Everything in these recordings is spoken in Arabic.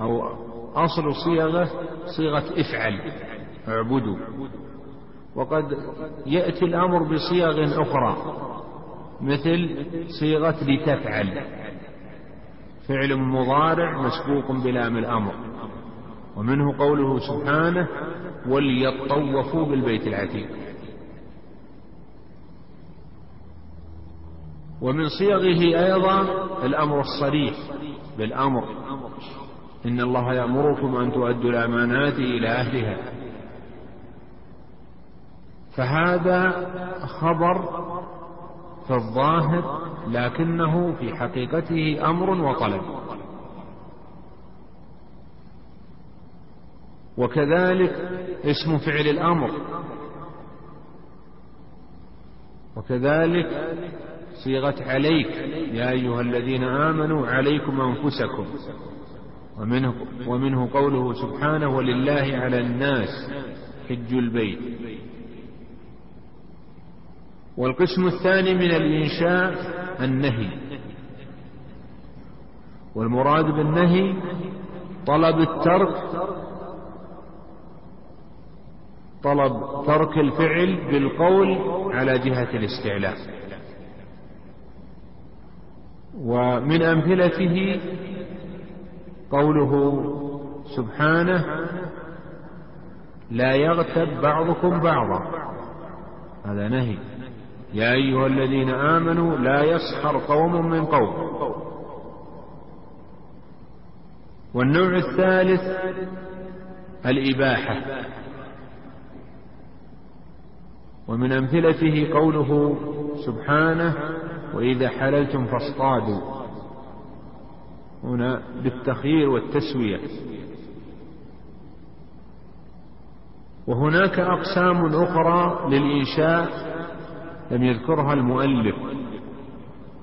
أو أصل صيغة صيغة افعل اعبدوا. وقد يأتي الأمر بصيغ أخرى مثل صيغة لتفعل. فعل مضارع مسبوق بلام الأمر ومنه قوله سبحانه وليطوفوا بالبيت العتيق ومن صيغه أيضا الأمر الصريح بالأمر. إن الله يأمركم أن تؤدوا الأمانات إلى أهلها. فهذا خبر في الظاهر لكنه في حقيقته أمر وطلب. وكذلك اسم فعل الأمر. وكذلك صيغة عليك يا أيها الذين آمنوا عليكم أنفسكم. ومنه, ومنه قوله سبحانه ولله على الناس حج البيت. والقسم الثاني من الإنشاء النهي. والمراد بالنهي طلب الترك طلب ترك الفعل بالقول على جهة الاستعلاء. ومن أمثلته قوله سبحانه لا يغتب بعضكم بعضا. هذا نهي. يا أيها الذين آمنوا لا يسخر قوم من قوم. والنوع الثالث الإباحة. ومن أمثلته قوله سبحانه وإذا حللتم فاصطادوا. هنا بالتخيير والتسوية. وهناك أقسام أخرى للإنشاء لم يذكرها المؤلف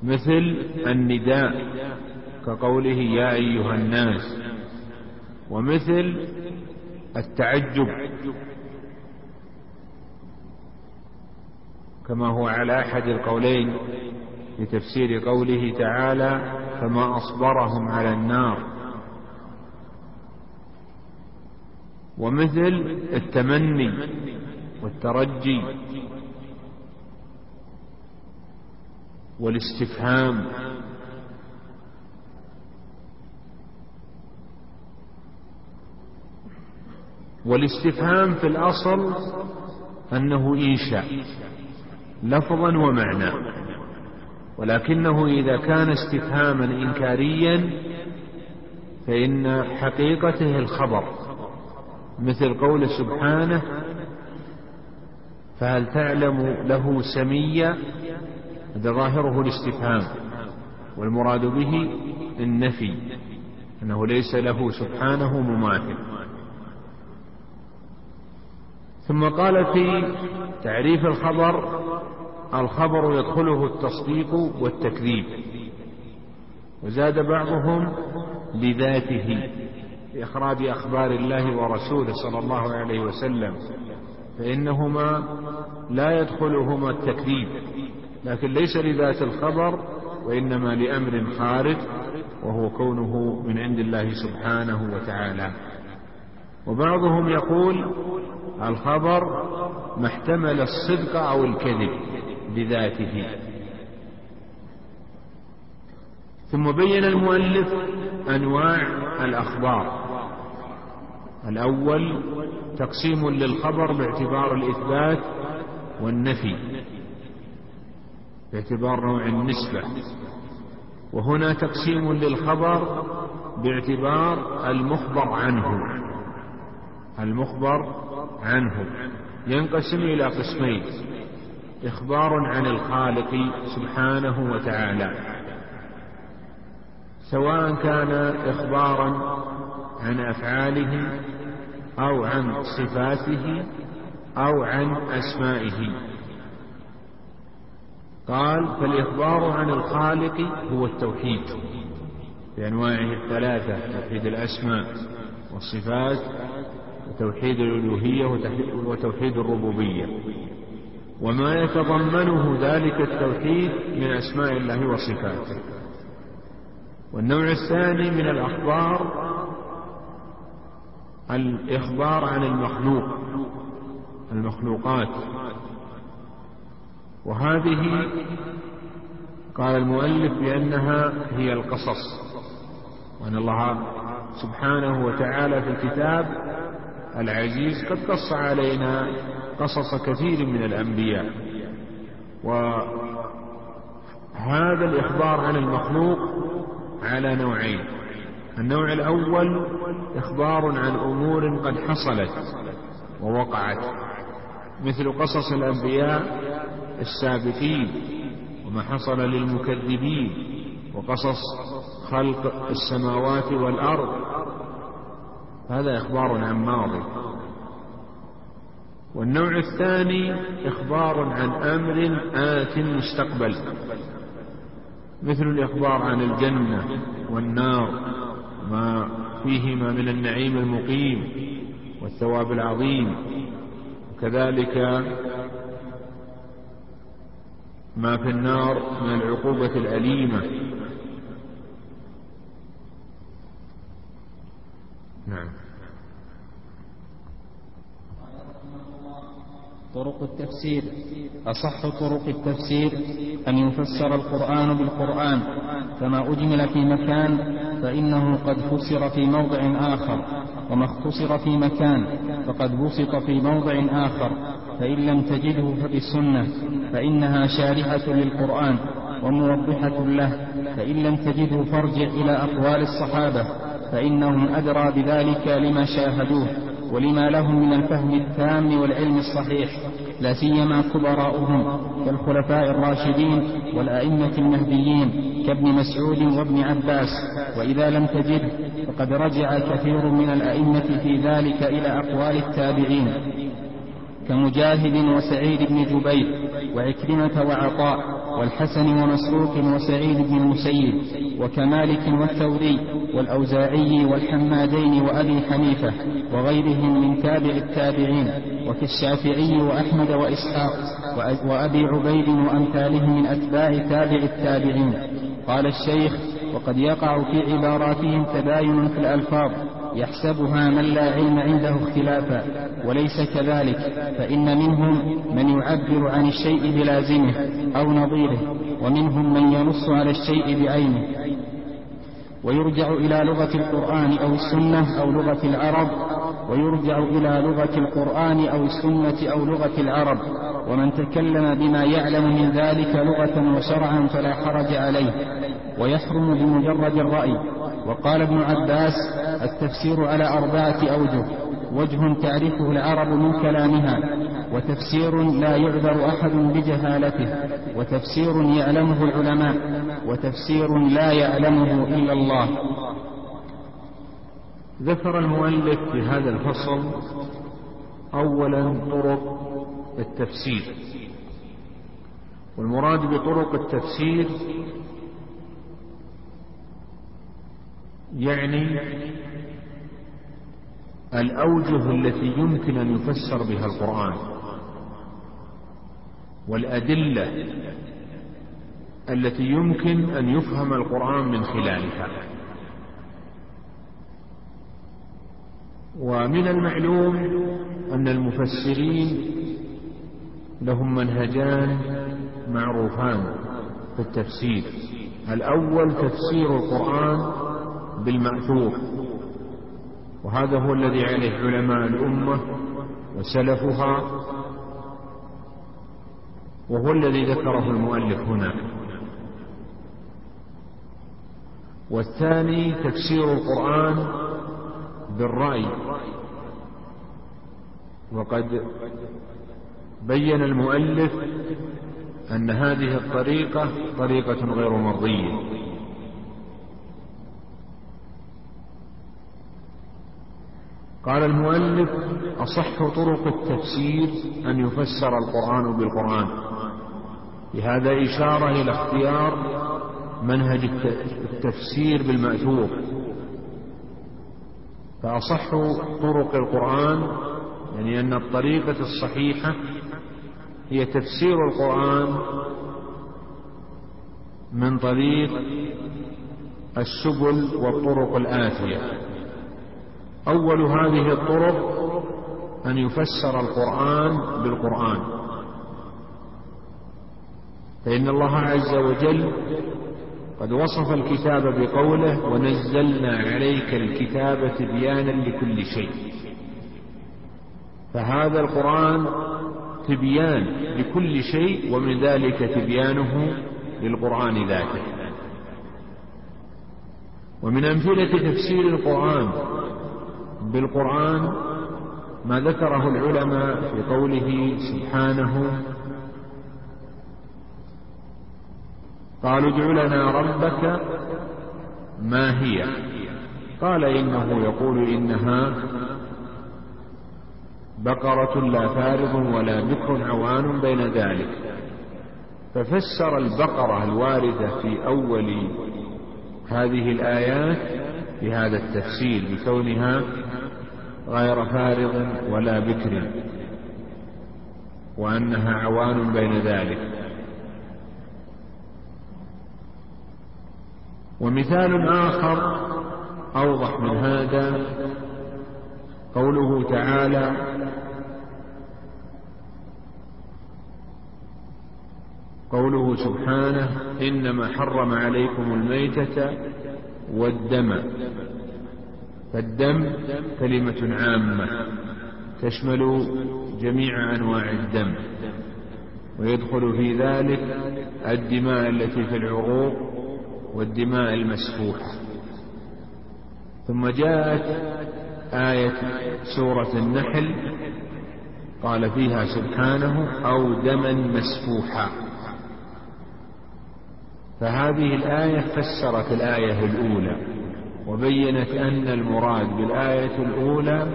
مثل النداء كقوله يا أيها الناس ومثل التعجب كما هو على أحد القولين. في تفسير قوله تعالى فما أصبرهم على النار. ومثل التمني والترجي والاستفهام. والاستفهام في الأصل أنه إنشاء لفظا ومعنى. ولكنه إذا كان استفهاما إنكاريا فإن حقيقته الخبر مثل قول سبحانه فهل تعلم له سميا؟ هذا ظاهره الاستفهام والمراد به النفي أنه ليس له سبحانه مماثل. ثم قال في تعريف الخبر الخبر يدخله التصديق والتكذيب. وزاد بعضهم لذاته بإخراج أخبار الله ورسوله صلى الله عليه وسلم. فإنهما لا يدخلهما التكذيب لكن ليس لذات الخبر وإنما لأمر خارج وهو كونه من عند الله سبحانه وتعالى. وبعضهم يقول الخبر ما احتمل الصدق أو الكذب. بذاته. ثم بين المؤلف أنواع الأخبار. الأول تقسيم للخبر باعتبار الإثبات والنفي باعتبار نوع النسبة. وهنا تقسيم للخبر باعتبار المخبر عنه. المخبر عنه. ينقسم إلى قسمين. إخبار عن الخالق سبحانه وتعالى. سواء كان إخبارا عن أفعاله أو عن صفاته أو عن أسمائه. قال فالإخبار عن الخالق هو التوحيد بأنواعه الثلاثة توحيد الأسماء والصفات وتوحيد الألوهية وتوحيد الربوبية. وما يتضمنه ذلك التوحيد من أسماء الله وصفاته. والنوع الثاني من الأخبار الإخبار عن المخلوق المخلوقات. وهذه قال المؤلف بأنها هي القصص. وأن الله سبحانه وتعالى في الكتاب العزيز قد قص علينا قصص كثير من الأنبياء. وهذا الإخبار عن المخلوق على نوعين. النوع الأول إخبار عن أمور قد حصلت ووقعت مثل قصص الأنبياء السابقين وما حصل للمكذبين وقصص خلق السماوات والأرض هذا إخبار عن ماضي. والنوع الثاني إخبار عن أمر آت مستقبل. مثل الإخبار عن الجنة والنار ما فيهما من النعيم المقيم والثواب العظيم. وكذلك ما في النار من العقوبة الأليمة. نعم. طرق التفسير. أصح طرق التفسير أن يفسر القرآن بالقرآن. فما أجمل في مكان فإنه قد فسر في موضع آخر. وما اختصر في مكان فقد بسط في موضع آخر. فإن لم تجده فبالسنة فإنها شارحة للقرآن وموضحة له. فإن لم تجده فارجع إلى أقوال الصحابة. فإنهم أدرى بذلك لما شاهدوه ولما لهم من الفهم التام والعلم الصحيح لا سيما كبراؤهم كالخلفاء الراشدين والأئمة المهديين كابن مسعود وابن عباس وإذا لم تجد فقد رجع كثير من الأئمة في ذلك إلى أقوال التابعين كمجاهد وسعيد بن جبير وعكرمة وعطاء والحسن ومسروق وسعيد بن المسيب وكمالك والثوري والأوزاعي والحمادين وأبي حنيفة وغيرهم من تابع التابعين وكالشافعي وأحمد وإسحاق وأبي عبيد وأمثالهم من أتباع تابع التابعين. قال الشيخ وقد يقع في عباراتهم تباين في الألفاظ يحسبها من لا علم عنده اختلافا وليس كذلك فإن منهم من يعبر عن الشيء بلازمه أو نظيره ومنهم من ينص على الشيء بعينه. ويرجع إلى لغة القرآن أو السنة أو لغة العرب ويرجع إلى لغة القرآن أو السنة أو لغة العرب. ومن تكلم بما يعلم من ذلك لغة وشرعا فلا حرج عليه. ويحرم بمجرد الرأي. وقال ابن عباس التفسير على أربعة أوجه وجه تعرفه العرب من كلامها وتفسير لا يعذر أحد بجهالته وتفسير يعلمه العلماء وتفسير لا يعلمه إلا الله. ذكر المؤلف في هذا الفصل أولا طرق التفسير والمراد بطرق التفسير يعني الأوجه التي يمكن أن يفسر بها القرآن والأدلة التي يمكن أن يفهم القرآن من خلالها. ومن المعلوم أن المفسرين لهم منهجان معروفان في التفسير. الأول تفسير القرآن بالمأثور وهذا هو الذي عليه علماء الأمة وسلفها وهو الذي ذكره المؤلف هنا. والثاني تفسير القرآن بالرأي. وقد بين المؤلف أن هذه الطريقة طريقة غير مرضية. قال المؤلف أصح طرق التفسير أن يفسر القرآن بالقرآن. بهذا إشارة إلى اختيار منهج التفسير بالمأثور. فأصح طرق القرآن يعني أن الطريقة الصحيحة هي تفسير القرآن من طريق السبل والطرق الآتية. أول هذه الطرق أن يفسر القرآن بالقرآن. فإن الله عز وجل قد وصف الكتاب بقوله ونزلنا عليك الكتاب تبيانا لكل شيء فهذا القرآن تبيان لكل شيء ومن ذلك تبيانه للقرآن ذاته. ومن أمثلة تفسير القرآن بالقرآن ما ذكره العلماء في قوله سبحانه. قالوا ادع لنا ربك ما هي. قال إنه يقول إنها بقرة لا فارض ولا بكر عوان بين ذلك. ففسر البقرة الواردة في أول هذه الآيات بهذا التفسير بكونها غير فارض ولا بكر وأنها عوان بين ذلك. ومثال آخر أوضح من هذا قوله تعالى قوله سبحانه إنما حرم عليكم الميتة والدم. فالدم كلمة عامة تشمل جميع أنواع الدم ويدخل في ذلك الدماء التي في العروق والدماء المسفوحة ثم جاءت آية سورة النحل قال فيها سبحانه أو دما مسفوحا. فهذه الآية فسرت الآية الأولى. وبينت أن المراد بالآية الأولى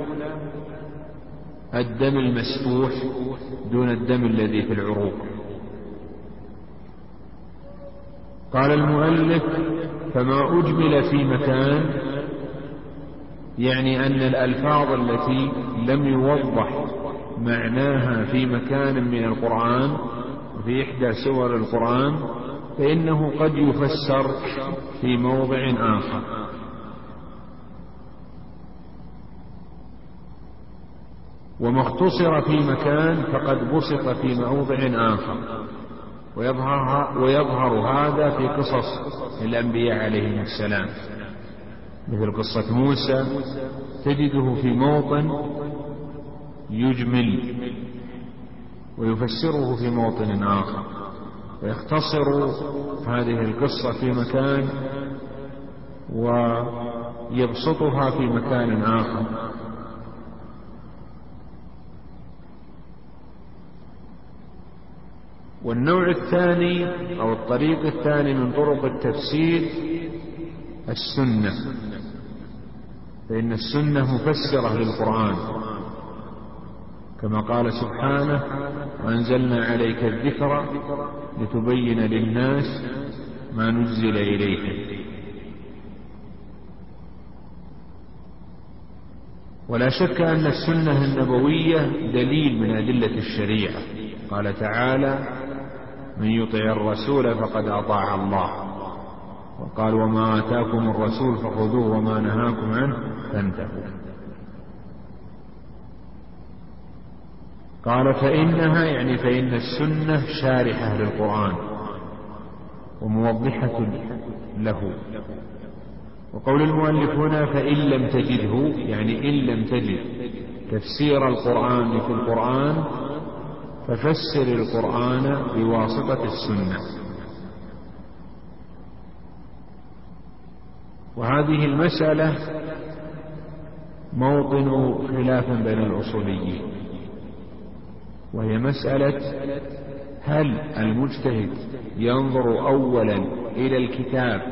الدم المسفوح دون الدم الذي في العروق. قال المؤلف فما أجمل في مكان يعني أن الألفاظ التي لم يوضح معناها في مكان من القرآن في إحدى سور القرآن فإنه قد يفسر في موضع آخر. وما اختصر في مكان فقد بسط في موضع آخر. ويظهر, ويظهر هذا في قصص الأنبياء عليهم السلام. مثل قصة موسى تجده في موطن يجمل ويفسره في موطن آخر. ويختصر هذه القصة في مكان ويبسطها في مكان آخر. والنوع الثاني أو الطريق الثاني من طرق التفسير السنة. فإن السنة مفسرة للقرآن. كما قال سبحانه وأنزلنا عليك الذكر لتبين للناس ما نزل إليهم ولا شك أن السنة النبوية دليل من أدلة الشريعة. قال تعالى من يطع الرسول فقد أطاع الله. وقال وما آتاكم الرسول فخذوه وما نهاكم عنه فانتهوا. قال فإنها يعني فإن السنة شارحة للقرآن وموضحة له. وقول المؤلف هنا فإن لم تجده يعني إن لم تجد تفسير القرآن في القرآن ففسر القرآن بواسطة السنة. وهذه المسألة موطن خلاف بين الأصوليين. وهي مسألة هل المجتهد ينظر أولا إلى الكتاب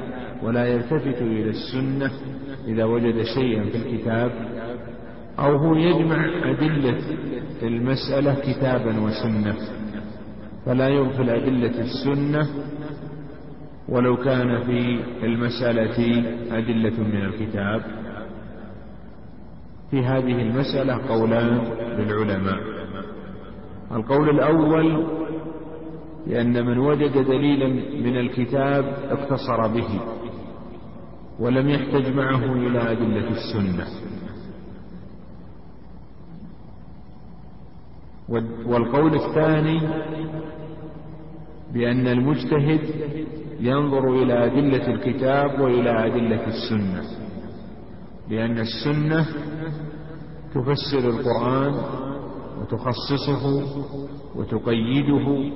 ولا يلتفت إلى السنة إذا وجد شيئا في الكتاب أو هو يجمع أدلة المسألة كتابا وسنة فلا يغفل أدلة السنة ولو كان في المسألة أدلة من الكتاب. في هذه المسألة قولان للعلماء. القول الأول لأن من وجد دليلا من الكتاب اقتصر به ولم يحتج معه إلى أدلة السنة. والقول الثاني بأن المجتهد ينظر إلى أدلة الكتاب وإلى أدلة السنة لأن السنة تفسر القرآن وتخصصه وتقيده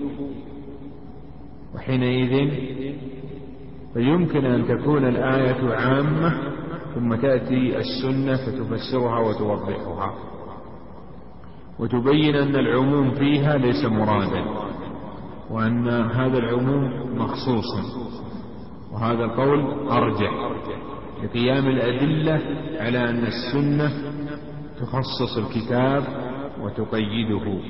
وحينئذ فيمكن أن تكون الآية عامة ثم تأتي السنة فتفسرها وتوضحها. وتبين أن العموم فيها ليس مرادا وأن هذا العموم مخصوص. وهذا القول أرجح لقيام الأدلة على أن السنة تخصص الكتاب وتقيده.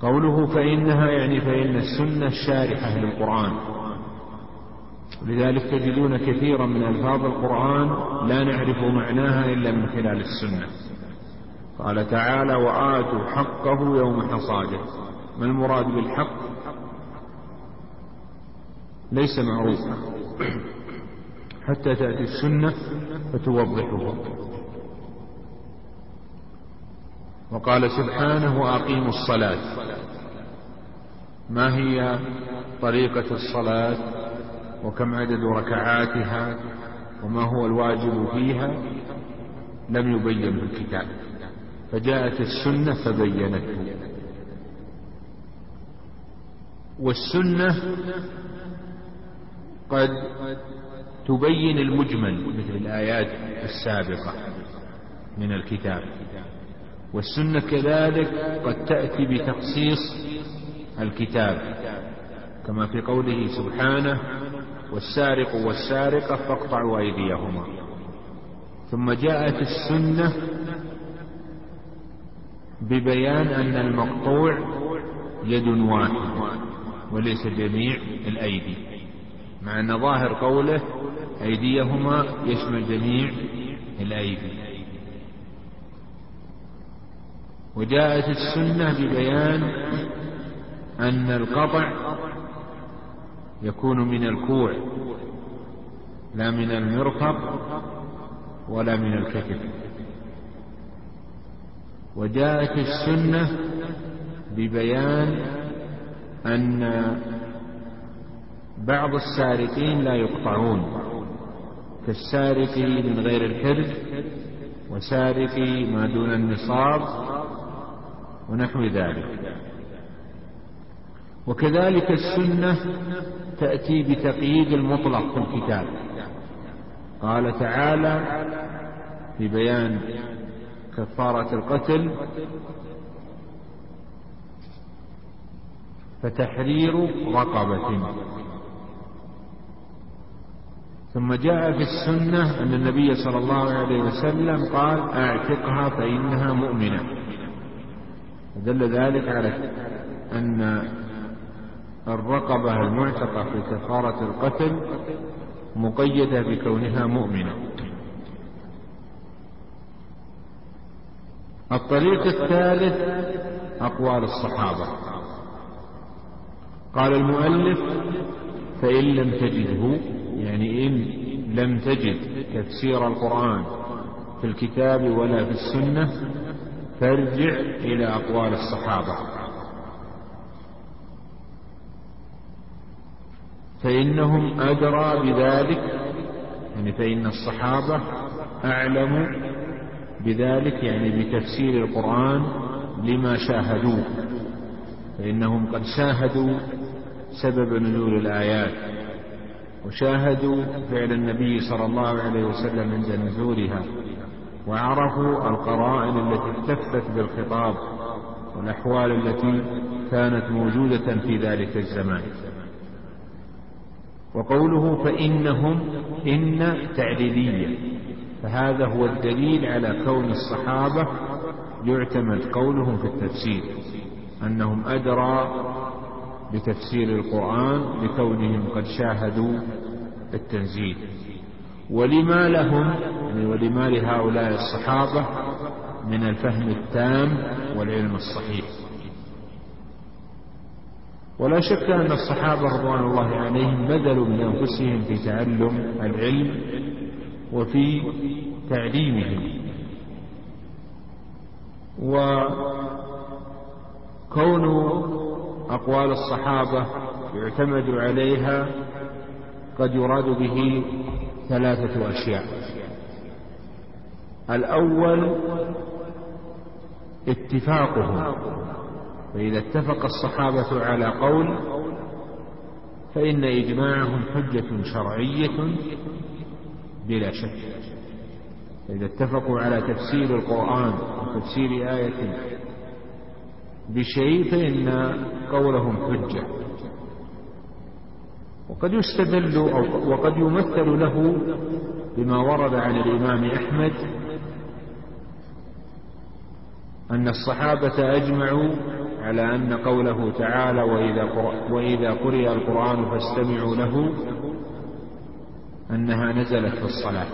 قوله فإنها يعني فإن السنة الشارحة للقرآن. ولذلك تجدون كثيرا من ألفاظ القرآن لا نعرف معناها إلا من خلال السنة. قال تعالى وآتوا حقه يوم حصاده. ما المراد بالحق؟ ليس معروفا حتى تأتي السنة فتوضحه. وقال سبحانه وأقيموا الصلاة. ما هي طريقة الصلاة؟ وكم عدد ركعاتها؟ وما هو الواجب فيها؟ لم يبين في الكتاب. فجاءت السنة فبينته. والسنة قد تبين المجمل مثل الآيات السابقة من الكتاب. والسنة كذلك قد تأتي بتخصيص الكتاب كما في قوله سبحانه والسارق والسارقة فاقطعوا أيديهما. ثم جاءت السنة ببيان أن المقطوع يد واحدة وليس جميع الأيدي مع أن ظاهر قوله أيديهما يشمل جميع الأيدي. وجاءت السنة ببيان أن القطع يكون من الكوع لا من المرفق ولا من الكتف. وجاءت السنة ببيان أن بعض السارقين لا يقطعون. كالسارق من غير الحرز وسارق ما دون النصاب ونحو ذلك. وكذلك السنة تأتي بتقييد المطلق في الكتاب. قال تعالى في بيان كفارة القتل فتحرير رقبة. ثم جاء في السنة أن النبي صلى الله عليه وسلم قال أعتقها فإنها مؤمنة. ودل ذلك على أن الرقبة المعتقة في كفارة القتل مقيدة بكونها مؤمنة. الطريق الثالث أقوال الصحابة. قال المؤلف فإن لم تجده يعني إن لم تجد تفسير القرآن في الكتاب ولا في السنة فارجع إلى أقوال الصحابة. فإنهم أدرى بذلك يعني فإن الصحابة أعلم بذلك يعني بتفسير القرآن لما شاهدوه فإنهم قد شاهدوا سبب نزول الآيات وشاهدوا فعل النبي صلى الله عليه وسلم عند نزولها وعرفوا القرائن التي التفت بالخطاب والأحوال التي كانت موجودة في ذلك الزمان. وقوله فإنهم إن تعليلية فهذا هو الدليل على كون الصحابة يعتمد قولهم في التفسير أنهم أدرى بتفسير القرآن لكونهم قد شاهدوا التنزيل. ولما لهم يعني ولما لهؤلاء الصحابة من الفهم التام والعلم الصحيح. ولا شك أن الصحابة رضوان الله عليهم بذلوا من أنفسهم في تعلم العلم وفي تعليمه وكون أقوال الصحابة يعتمد عليها قد يراد به ثلاثة أشياء. الأول اتفاقهم. فإذا اتفق الصحابة على قول فإن إجماعهم حجة شرعية بلا شك. فإذا اتفقوا على تفسير القرآن وتفسير آية بشيء فإن قولهم حجة. وقد يستدل أو وقد يمثل له بما ورد عن الإمام أحمد أن الصحابة أجمعوا على أن قوله تعالى وإذا قرئ القرآن فاستمعوا له أنها نزلت في الصلاة.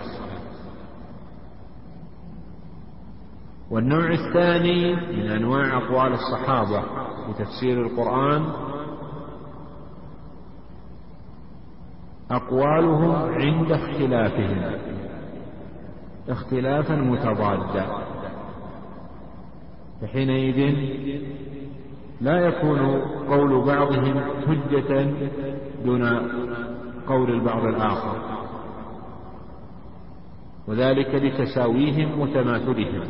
والنوع الثاني من أنواع أقوال الصحابة في تفسير القرآن أقوالهم عند اختلافهم اختلافا متضادا. فحينئذ لا يكون قول بعضهم حجة دون قول البعض الآخر. وذلك لتساويهم وتماثلهم.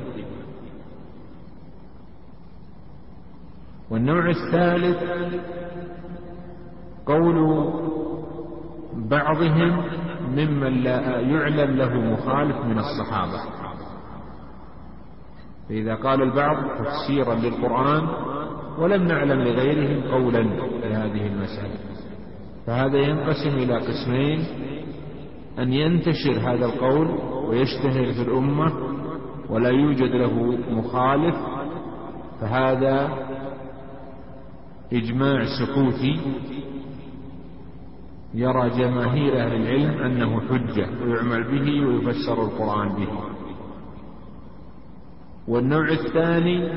والنوع الثالث قول بعضهم ممن لا يعلم له مخالف من الصحابة. فإذا قال البعض تفسيرا للقرآن ولم نعلم لغيرهم قولا لهذه المسألة. فهذا ينقسم إلى قسمين. أن ينتشر هذا القول ويشتهر في الأمة ولا يوجد له مخالف فهذا إجماع سكوتي يرى جماهير أهل العلم أنه حجة. ويعمل به ويفسر القرآن به. والنوع الثاني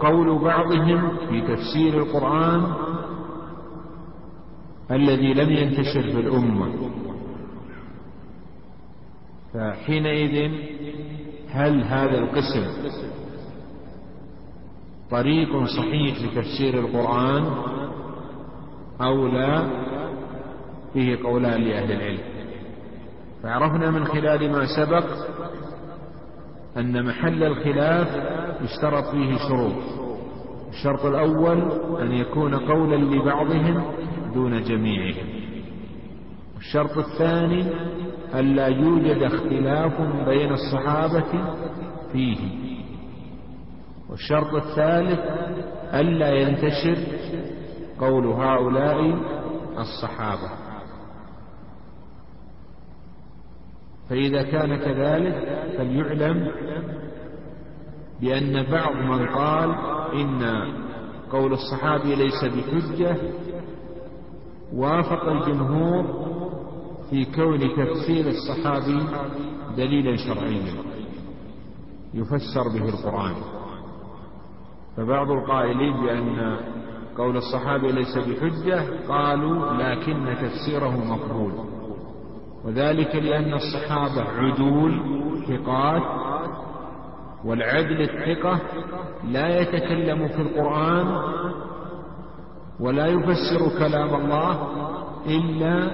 قول بعضهم في تفسير القرآن الذي لم ينتشر في الأمة. فحينئذ هل هذا القسم طريق صحيح لتفسير القرآن أو لا؟ فيه قولان لأهل العلم. فعرفنا من خلال ما سبق أن محل الخلاف يشترط فيه شروط. الشرط الأول أن يكون قولا لبعضهم دون جميعهم. الشرط الثاني ألا يوجد اختلاف بين الصحابة فيه. والشرط الثالث ألا ينتشر قول هؤلاء الصحابة. فإذا كان كذلك فليعلم بأن بعض من قال إن قول الصحابي ليس بحجة وافق الجمهور في كون تفسير الصحابي دليلا شرعيا. يفسر به القرآن. فبعض القائلين بأن قول الصحابي ليس بحجة قالوا لكن تفسيره مقبول. وذلك لأن الصحابة عدول ثقات والعدل الثقة لا يتكلم في القرآن ولا يفسر كلام الله إلا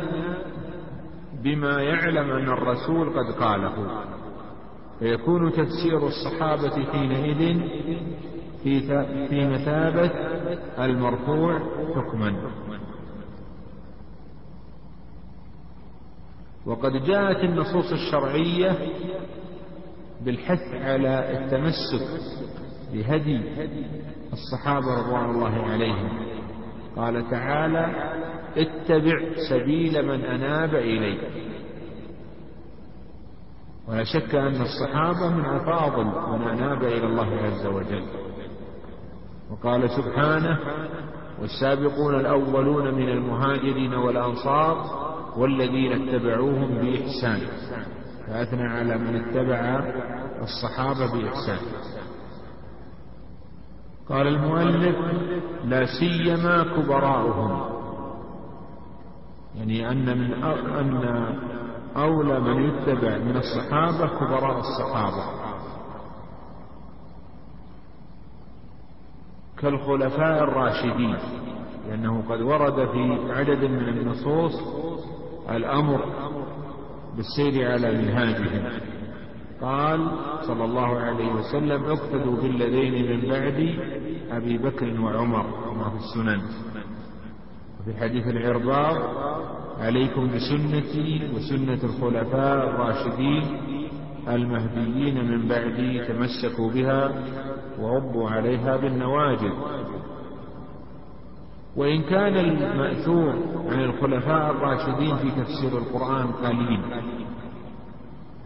بما يعلم أن الرسول قد قاله. فيكون تفسير الصحابة حينئذ في في مثابة المرفوع حكما. وقد جاءت النصوص الشرعية بالحث على التمسك بهدي الصحابة رضوان الله عليهم. قال تعالى اتبع سبيل من أناب إلي. ولا شك أن الصحابة من أفاضل من أناب إلى الله عز وجل. وقال سبحانه والسابقون الأولون من المهاجرين والأنصار والذين اتبعوهم بإحسان. فأثنى على من اتبع الصحابة بإحسان. قال المؤلف لا سيما كبراؤهم. يعني أن من أن أولى من يتبع من الصحابة كبراء الصحابة. كالخلفاء الراشدين لأنه قد ورد في عدد من النصوص الأمر بالسير على منهاجهم قال صلى الله عليه وسلم اقتدوا بالذين من بعد أبي بكر وعمر كما في السنن. وفي حديث العرباض عليكم بسنتي وسنة الخلفاء الراشدين المهديين من بعدي تمسكوا بها وعضوا عليها بالنواجذ. وإن كان المأثور عن الخلفاء الراشدين في تفسير القرآن قليل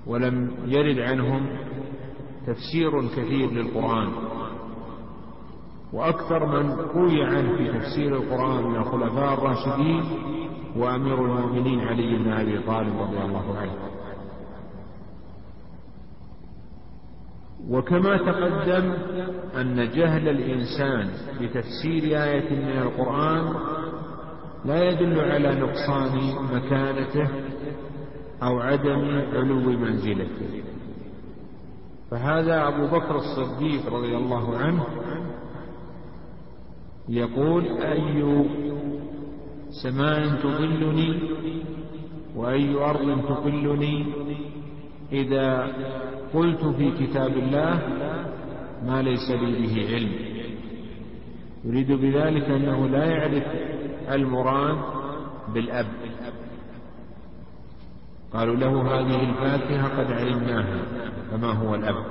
ولم يرد عنهم تفسير كثير للقرآن. وأكثر من روي عنه في تفسير القرآن من الخلفاء الراشدين وأمير المؤمنين علي بن أبي طالب رضي الله عنه. وكما تقدم أن جهل الإنسان بتفسير آية من القرآن لا يدل على نقصان مكانته أو عدم علو منزلته. فهذا أبو بكر الصديق رضي الله عنه يقول أي سماء تظلني وأي أرض تقلني إذا قلت في كتاب الله ما ليس لي به علم. يريد بذلك أنه لا يعرف المراد بالأب. قالوا له هذه الفاكهة قد علمناها فما هو الأب؟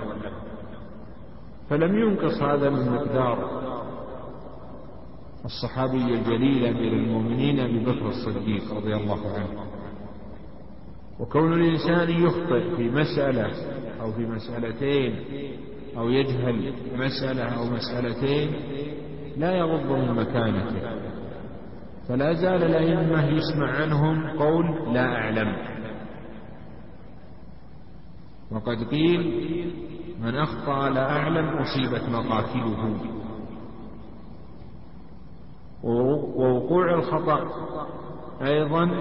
فلم ينقص هذا من مقدار الصحابي الجليل أمير المؤمنين أبي بكر الصديق رضي الله عنه. وكون الإنسان يخطئ في مسألة أو في مسألتين أو يجهل مسألة أو مسألتين لا يغض من مكانته. فلا زال الأئمة يسمع عنهم قول لا أعلم. وقد قيل من أخطأ لا أعلم أصيبت مقاتله. ووقوع الخطأ أيضا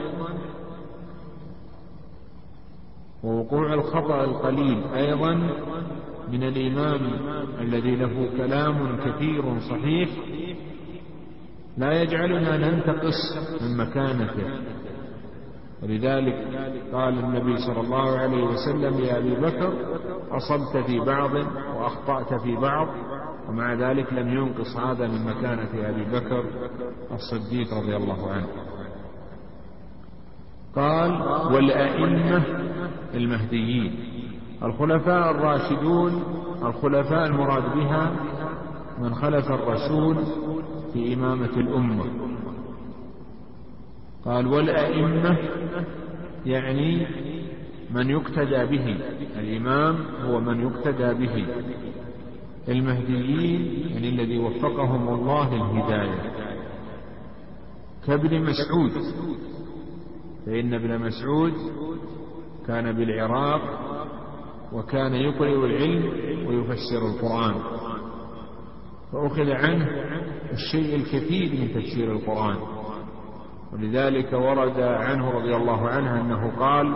ووقوع الخطأ القليل أيضا من الإمام الذي له كلام كثير صحيح لا يجعلنا ننتقص من مكانته. ولذلك قال النبي صلى الله عليه وسلم يا أبي بكر أصبت في بعض وأخطأت في بعض ومع ذلك لم ينقص هذا من مكانة أبي بكر الصديق رضي الله عنه. قال والأئمة المهديين الخلفاء الراشدون الخلفاء المراد بها من خلف الرسول في إمامة الأمة. قال والأئمة يعني من يقتدى به الإمام هو من يقتدى به. المهديين يعني الذي وفقهم الله للهداية كابن مسعود فإن ابن مسعود كان بالعراق وكان يقرئ العلم ويفسر القرآن. فأخذ عنه الشيء الكثير من تفسير القرآن. ولذلك ورد عنه رضي الله عنه أنه قال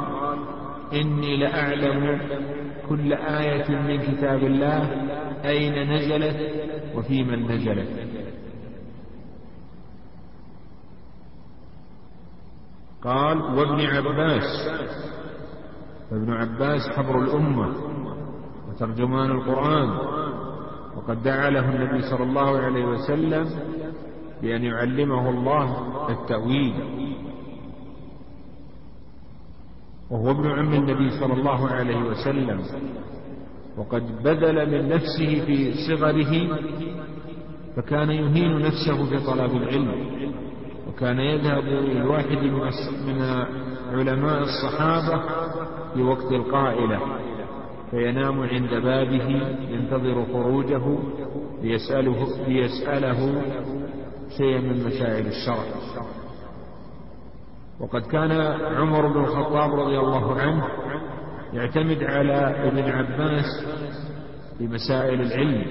إني لأعلم كل آية من كتاب الله أين نزلت وفي من نزلت؟ قال وابن عباس. فابن عباس حبر الأمة وترجمان القرآن وقد دعا له النبي صلى الله عليه وسلم بأن يعلمه الله التأويل. وهو ابن عم النبي صلى الله عليه وسلم. وقد بذل من نفسه في صغره فكان يهين نفسه في طلب العلم وكان يذهب إلى واحد من علماء الصحابة في وقت القائلة فينام عند بابه ينتظر خروجه ليسأله, ليسأله شيئا من مسائل الشرع وقد كان عمر بن الخطاب رضي الله عنه يعتمد على ابن عباس في مسائل العلم.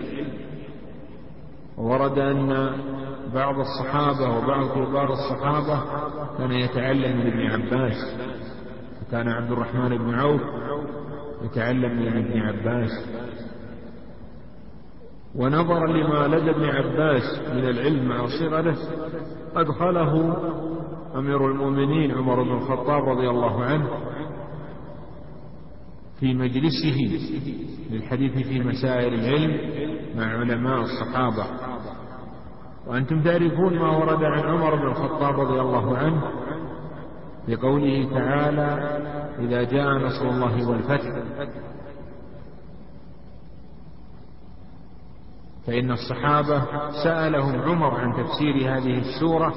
ورد أن بعض الصحابة وبعض كبار الصحابة كان يتعلم من ابن عباس فكان عبد الرحمن بن عوف يتعلم من ابن عباس. ونظرا لما لدى ابن عباس من العلم مع صغره أدخله أمير المؤمنين عمر بن الخطاب رضي الله عنه في مجلسه للحديث في مسائل العلم مع علماء الصحابة. وأنتم تعرفون ما ورد عن عمر بن الخطاب رضي الله عنه بقوله تعالى إذا جاء نصر الله والفتح فإن الصحابة سألهم عمر عن تفسير هذه السورة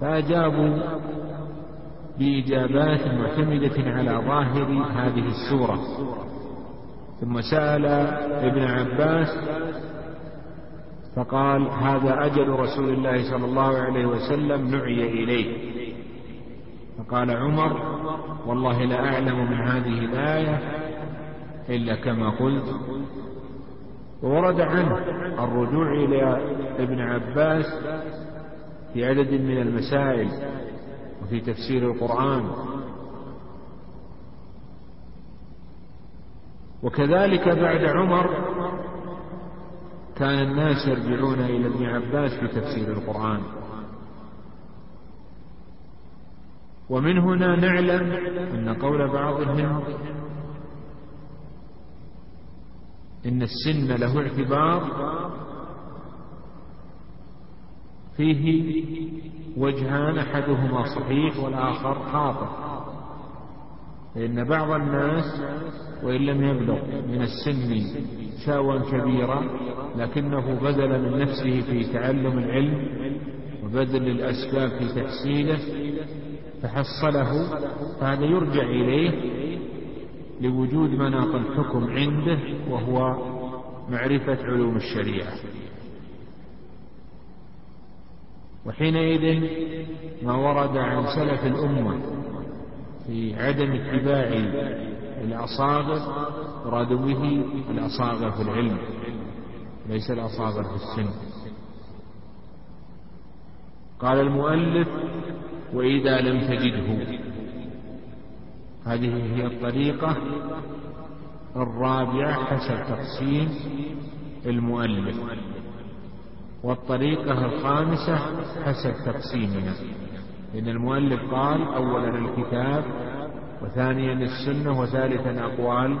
فأجابوا بإجابات معتمدة على ظاهر هذه السورة. ثم سأل ابن عباس فقال هذا أجل رسول الله صلى الله عليه وسلم نعي إليه. فقال عمر والله لا أعلم من هذه الآية إلا كما قلت. وورد عنه الرجوع إلى ابن عباس في عدد من المسائل. وفي تفسير القرآن. وكذلك بعد عمر كان الناس يرجعون إلى ابن عباس في تفسير القرآن. ومن هنا نعلم أن قول بعضهم إن السن له اعتبار فيه وجهان أحدهما صحيح والآخر خاطئ. فإن بعض الناس وإن لم يبلغ من السن شاوا كبيرا لكنه بذل من نفسه في تعلم العلم وبذل الأسباب في تحصيله فحصله فهذا يرجع إليه لوجود مناط الحكم عنده وهو معرفة علوم الشريعة. وحينئذ ما ورد عن سلف الأمة في عدم اتباع الأصاغر يراد به الأصاغر في العلم ليس الأصاغر في السن. قال المؤلف وإذا لم تجده. هذه هي الطريقة الرابعة حسب تقسيم المؤلف. والطريقة الخامسة حسب تقسيمنا. إن المؤلف قال أولا الكتاب وثانيا السنة وثالثا أقوال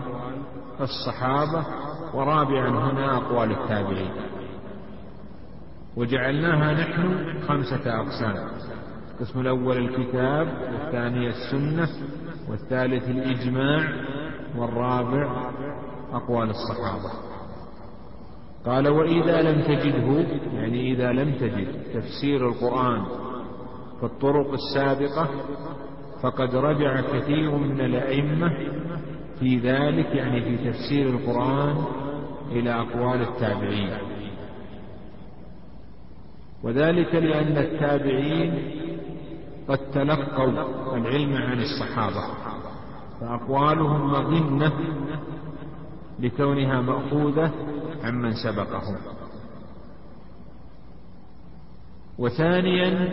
الصحابة ورابعا هنا أقوال التابعين. وجعلناها نحن خمسة أقسام القسم الأول الكتاب والثاني السنة والثالث الإجماع والرابع أقوال الصحابة. قال وإذا لم تجده يعني إذا لم تجد تفسير القرآن في الطرق السابقة فقد رجع كثير من الأئمة في ذلك يعني في تفسير القرآن إلى أقوال التابعين. وذلك لأن التابعين قد تلقوا العلم عن الصحابة فأقوالهم مظنة لكونها مأخوذة عمن سبقهم وثانيا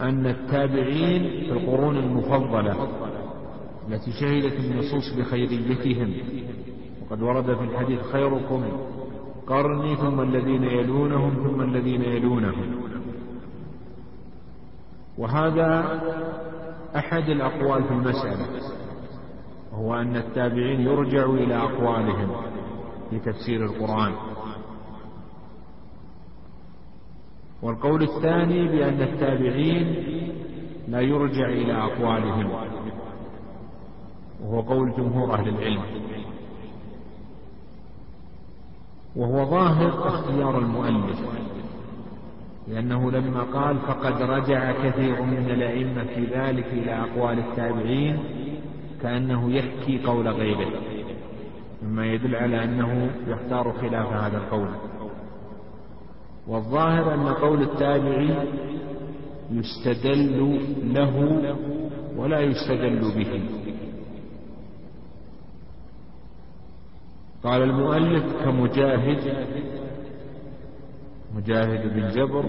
أن التابعين في القرون المفضلة التي شهدت النصوص بخيريتهم. وقد ورد في الحديث خيركم قرني ثم الذين يلونهم ثم الذين يلونهم. وهذا أحد الأقوال في المسألة وهو أن التابعين يرجع إلى أقوالهم. في تفسير القرآن. والقول الثاني بأن التابعين لا يرجع إلى أقوالهم وهو قول جمهور أهل العلم. وهو ظاهر اختيار المؤلف لأنه لما قال فقد رجع كثير من الأئمة في ذلك إلى أقوال التابعين كأنه يحكي قول غيره. مما يدل على أنه يختار خلاف هذا القول. والظاهر أن قول التابعي يستدل له ولا يستدل به. قال المؤلف كمجاهد مجاهد بن جبر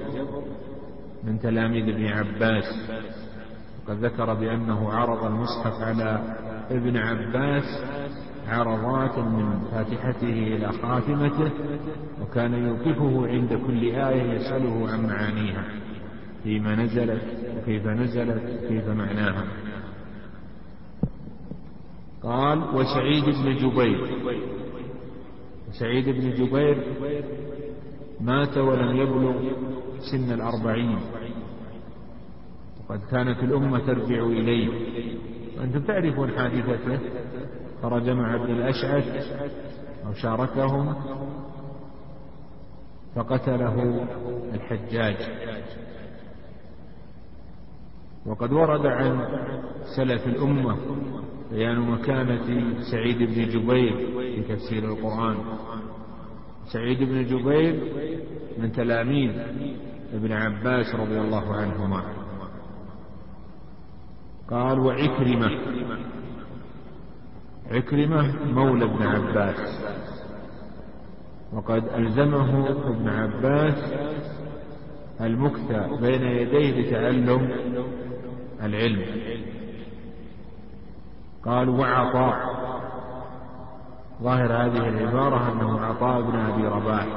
من تلاميذ ابن عباس. وقد ذكر بأنه عرض المصحف على ابن عباس عرضات من فاتحته إلى خاتمته وكان يوقفه عند كل آية يسأله عن معانيها. فيما نزلت وكيف نزلت وكيف معناها. قال وسعيد بن جبير. سعيد بن جبير مات ولم يبلغ سن الأربعين. وقد كانت الأمة ترجع إليه. وأنتم تعرفون حادثته. خرج مع ابن الأشعث أو شاركهم فقتله الحجاج. وقد ورد عن سلف الأمة بيان مكانة سعيد بن جبير في تفسير القرآن. سعيد بن جبير من تلاميذ ابن عباس رضي الله عنهما. قال وعكرمة عكرمة مولى ابن عباس. وقد ألزمه ابن عباس المكثى بين يديه لتعلم العلم. قال وعطاء. ظاهر هذه العبارة أنه عطاء بن أبي رباح.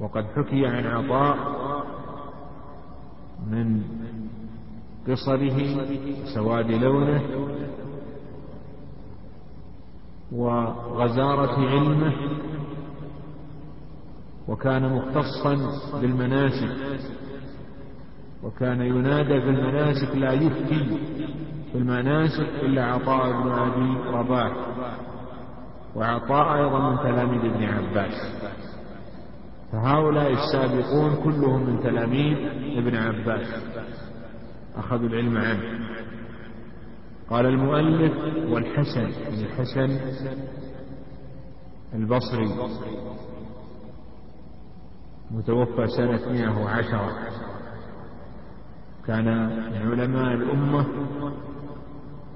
وقد حكي عن عطاء من قصره سواد لونه وغزارة علمه وكان مختصا بالمناسك وكان ينادى في المناسك لا يفتي في المناسك إلا عطاء بن أبي رباح وعطاء أيضا من تلاميذ ابن عباس. فهؤلاء السابقون كلهم من تلاميذ ابن عباس. أخذوا العلم عنه. قال المؤلف والحسن يعني الحسن البصري متوفى سنة 110 كان من علماء الأمة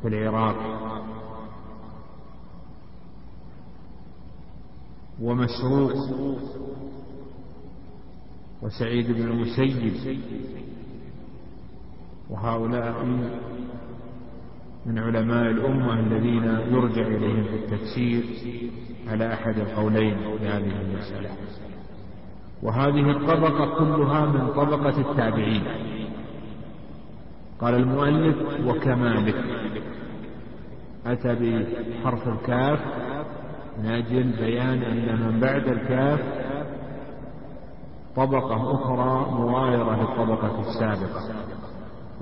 في العراق. ومسروق وسعيد بن المسيب. وهؤلاء من علماء الأمة الذين يرجع إليهم في التفسير على أحد القولين في هذه المسألة. وهذه الطبقة كلها من طبقة التابعين. قال المؤلف وكمالك. أتى بحرف الكاف من أجل بيان أن من بعد الكاف طبقة أخرى مغايرة للطبقة السابقة.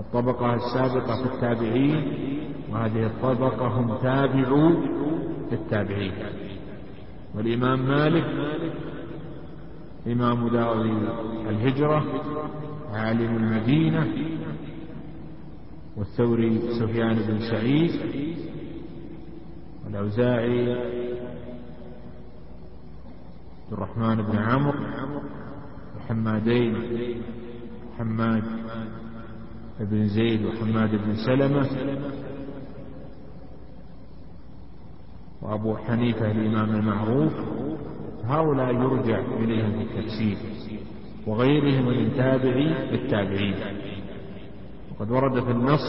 الطبقة السابقة في التابعين وهذه الطبقة هم تابعو التابعين والإمام مالك إمام دار الهجرة عالم المدينة والثوري سفيان بن سعيد والأوزاعي عبد الرحمن بن عمرو وحمادين حماد بن زيد وحماد بن سلمة وأبو حنيفة الإمام المعروف هؤلاء يرجع إليهم في التفسير وغيرهم من تابعي التابعين وقد ورد في النص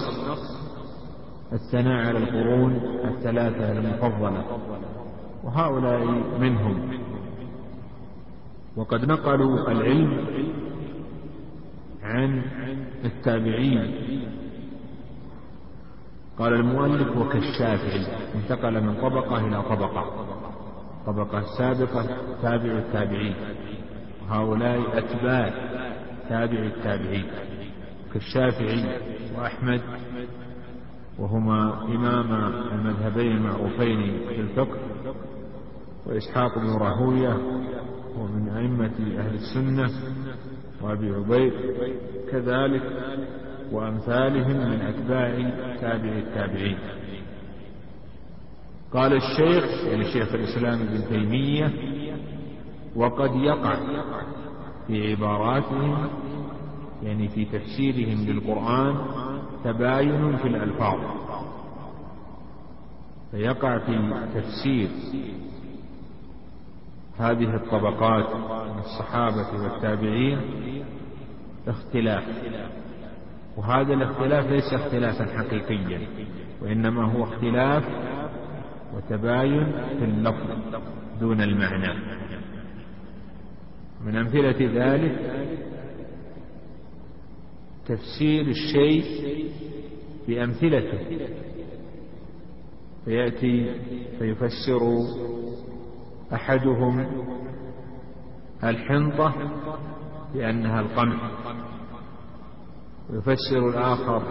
الثناء على القرون الثلاثة المفضلة وهؤلاء منهم. وقد نقلوا العلم عن التابعين. قال المؤلف وكالشافعي انتقل من طبقة إلى طبقة. الطبقة السابقة تابع التابعين. وهؤلاء أتباع تابع التابعين. كالشافعي وأحمد وهما إمام المذهبين المعروفين في الفقه. وإسحاق بن راهوية ومن أئمة أهل السنة. وأبي عبيد كذلك وأمثالهم من أتباع تابع التابعين. قال الشيخ يعني شيخ الإسلام ابن تيمية وقد يقع في عباراتهم يعني في تفسيرهم للقرآن تباين في الألفاظ. فيقع في تفسير هذه الطبقات من الصحابة والتابعين اختلاف. وهذا الاختلاف ليس اختلافا حقيقيا وإنما هو اختلاف وتباين في اللفظ دون المعنى. من أمثلة ذلك تفسير الشيء بأمثلته. فيأتي فيفسر أحدهم الحنطة بأنها القمح. ويفسر الآخر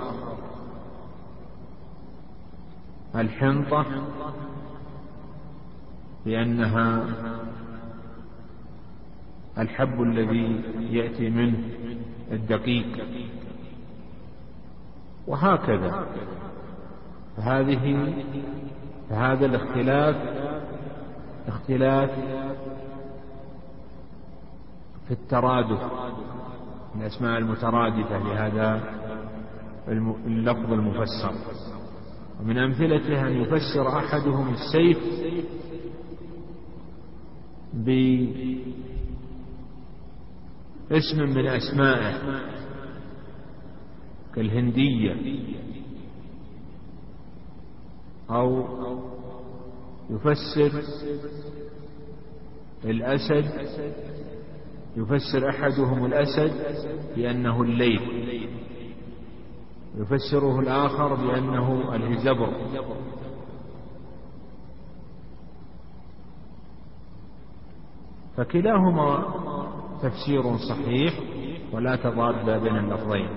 الحنطة بأنها الحب الذي يأتي منه الدقيق. وهكذا. فهذه فهذا الاختلاف اختلاف في الترادف من الأسماء المترادفة لهذا اللفظ المفسر. ومن أمثلته أن يفسر أحدهم السيف باسم من أسمائه كالهندية أو يفسر الأسد يفسر أحدهم الأسد بأنه الليل يفسره الآخر بأنه الهزبر فكلاهما تفسير صحيح ولا تضاد بين اللفظين.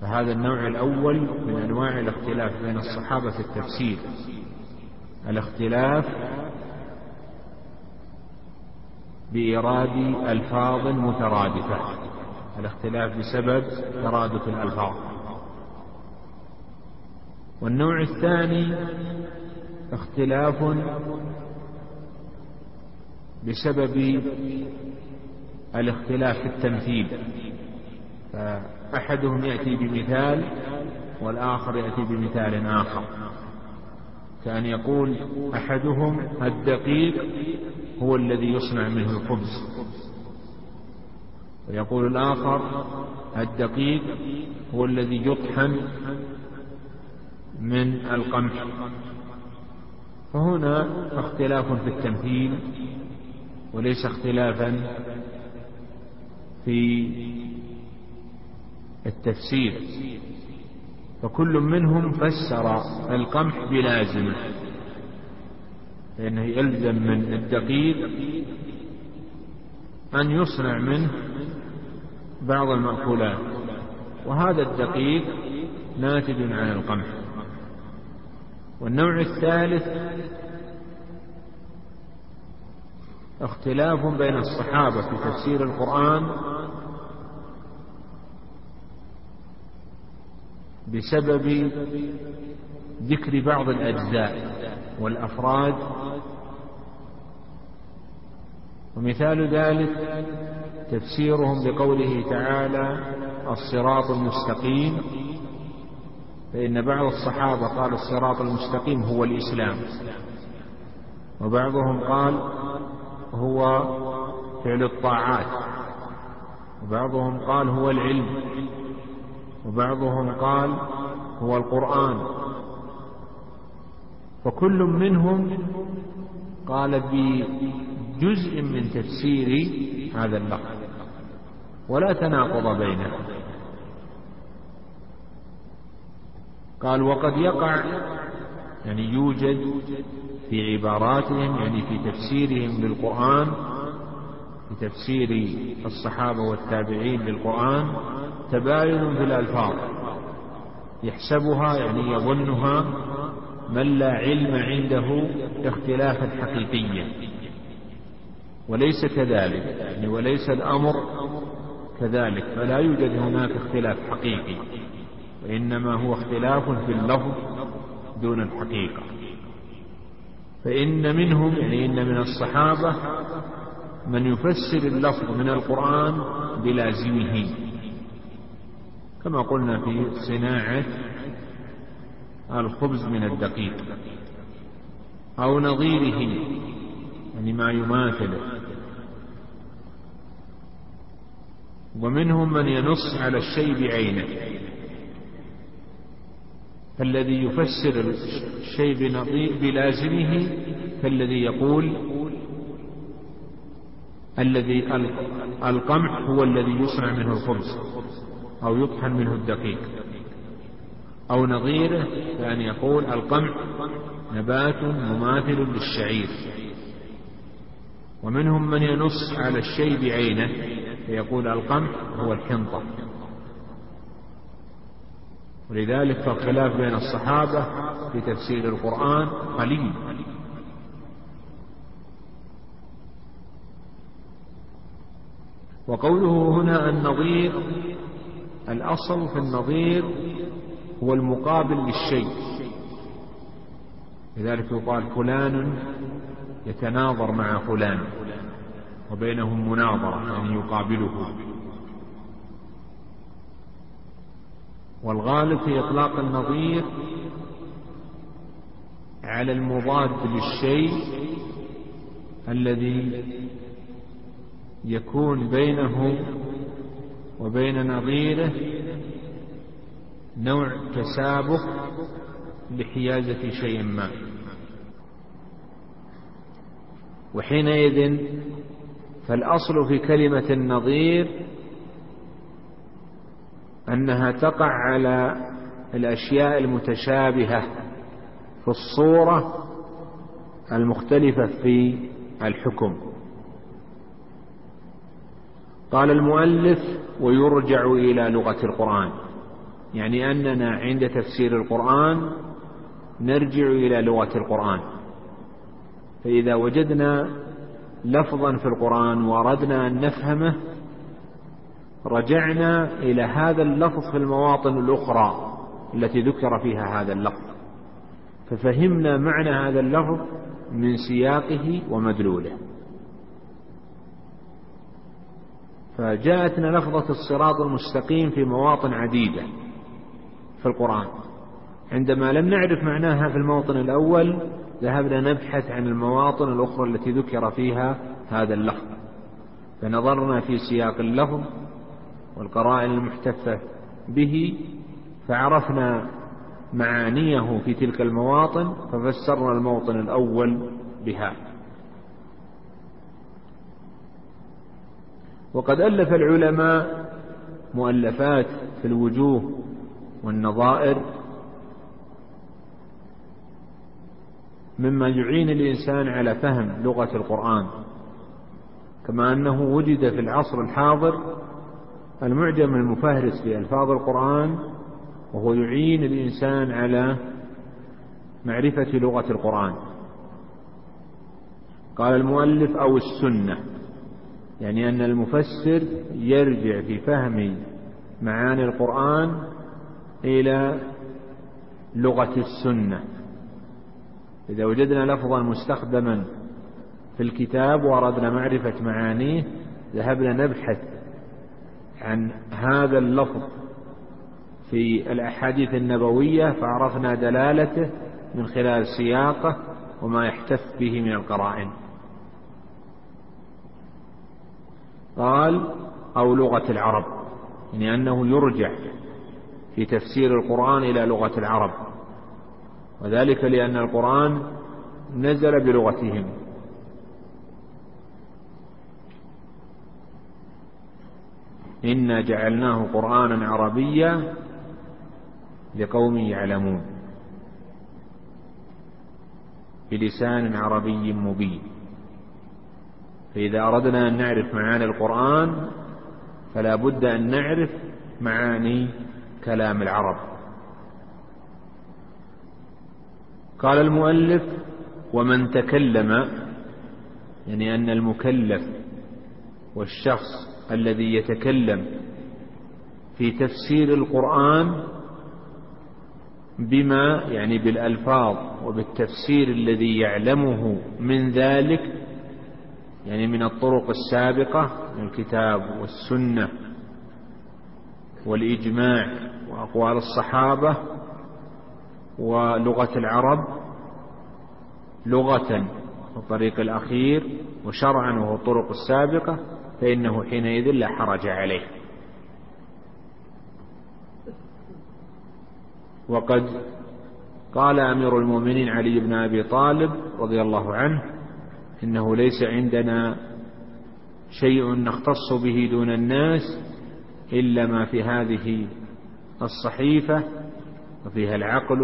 فهذا النوع الأول من أنواع الاختلاف بين الصحابة في التفسير. الاختلاف بإيراد ألفاظ مترادفة. الاختلاف بسبب ترادف الألفاظ. والنوع الثاني اختلاف بسبب الاختلاف في التمثيل. فأحدهم يأتي بمثال والآخر يأتي بمثال آخر. كأن يقول أحدهم الدقيق هو الذي يصنع منه الخبز. ويقول الآخر الدقيق هو الذي يطحن من القمح. فهنا اختلاف في التمثيل وليس اختلافا في التفسير. فكل منهم فسر القمح بلازمه لأنه يلزم من الدقيق أن يصنع منه بعض المأكولات. وهذا الدقيق ناتج عن القمح. والنوع الثالث اختلاف بين الصحابة في تفسير القرآن بسبب ذكر بعض الأجزاء والأفراد. ومثال ذلك تفسيرهم بقوله تعالى الصراط المستقيم. فإن بعض الصحابة قال الصراط المستقيم هو الإسلام. وبعضهم قال هو فعل الطاعات. وبعضهم قال هو العلم. وبعضهم قال هو القرآن. فكل منهم قال بجزء من تفسير هذا اللفظ. ولا تناقض بينهم. قال وقد يقع يعني يوجد في عباراتهم يعني في تفسيرهم للقرآن في تفسير الصحابة والتابعين للقرآن تباين في الألفاظ. يحسبها يعني يظنها من لا علم عنده اختلافا حقيقيا وليس كذلك يعني وليس الأمر كذلك فلا يوجد هناك اختلاف حقيقي وإنما هو اختلاف في اللفظ دون الحقيقة. فإن منهم يعني إن من الصحابة من يفسر اللفظ من القرآن بلازمه كما قلنا في صناعة الخبز من الدقيق أو نظيره يعني ما يماثله ومنهم من ينص على الشيء بعينه. فالذي يفسر الشيء بلازمه كالذي يقول الذي القمح هو الذي يصنع منه الخبز أو يطحن منه الدقيق. أو نظيره كأن يقول القمح نبات مماثل للشعير. ومنهم من ينص على الشيء بعينه فيقول القمح هو الحنطة. ولذلك فالخلاف بين الصحابة في تفسير القرآن قليل. وقوله هنا النظير الأصل في النظير هو المقابل للشيء. لذلك يقال فلان يتناظر مع فلان وبينهم مناظرة يعني يقابله. والغالب في إطلاق النظير على المضاد للشيء الذي يكون بينه وبين نظيره نوع تسابق لحيازة شيء ما. وحينئذ فالأصل في كلمة النظير أنها تقع على الأشياء المتشابهة في الصورة المختلفة في الحكم. قال المؤلف ويرجع إلى لغة القرآن. يعني أننا عند تفسير القرآن نرجع إلى لغة القرآن. فإذا وجدنا لفظا في القرآن وأردنا أن نفهمه رجعنا إلى هذا اللفظ في المواطن الأخرى التي ذكر فيها هذا اللفظ. ففهمنا معنى هذا اللفظ من سياقه ومدلوله. فجاءتنا لفظة الصراط المستقيم في مواطن عديدة في القرآن. عندما لم نعرف معناها في الموطن الأول ذهبنا نبحث عن المواطن الأخرى التي ذكر فيها هذا اللفظ. فنظرنا في سياق اللفظ والقرائن المحتفة به فعرفنا معانيه في تلك المواطن ففسرنا الموطن الأول بها. وقد ألف العلماء مؤلفات في الوجوه والنظائر مما يعين الإنسان على فهم لغة القرآن كما أنه وجد في العصر الحاضر المعجم المفهرس في ألفاظ القرآن وهو يعين الإنسان على معرفة لغة القرآن. قال المؤلف أو السنة يعني أن المفسر يرجع في فهم معاني القرآن إلى لغة السنة. إذا وجدنا لفظا مستخدما في الكتاب وأردنا معرفة معانيه ذهبنا نبحث عن هذا اللفظ في الأحاديث النبوية فعرفنا دلالته من خلال سياقه وما يحتف به من القرائن. قال أو لغة العرب يعني أنه يرجع في تفسير القرآن إلى لغة العرب وذلك لأن القرآن نزل بلغتهم. إنا جعلناه قرآنا عربيا لقوم يعلمون بلسان عربي مبين. فإذا أردنا أن نعرف معاني القرآن فلا بد أن نعرف معاني كلام العرب. قال المؤلف ومن تكلم يعني أن المكلف والشخص الذي يتكلم في تفسير القرآن بما يعني بالألفاظ وبالتفسير الذي يعلمه من ذلك يعني من الطرق السابقة الكتاب والسنة والإجماع وأقوال الصحابة ولغة العرب لغة والطريق الأخير وشرعا وهو الطرق السابقة فإنه حينئذ لا حرج عليه. وقد قال أمير المؤمنين علي بن أبي طالب رضي الله عنه إنه ليس عندنا شيء نختص به دون الناس إلا ما في هذه الصحيفة وفيها العقل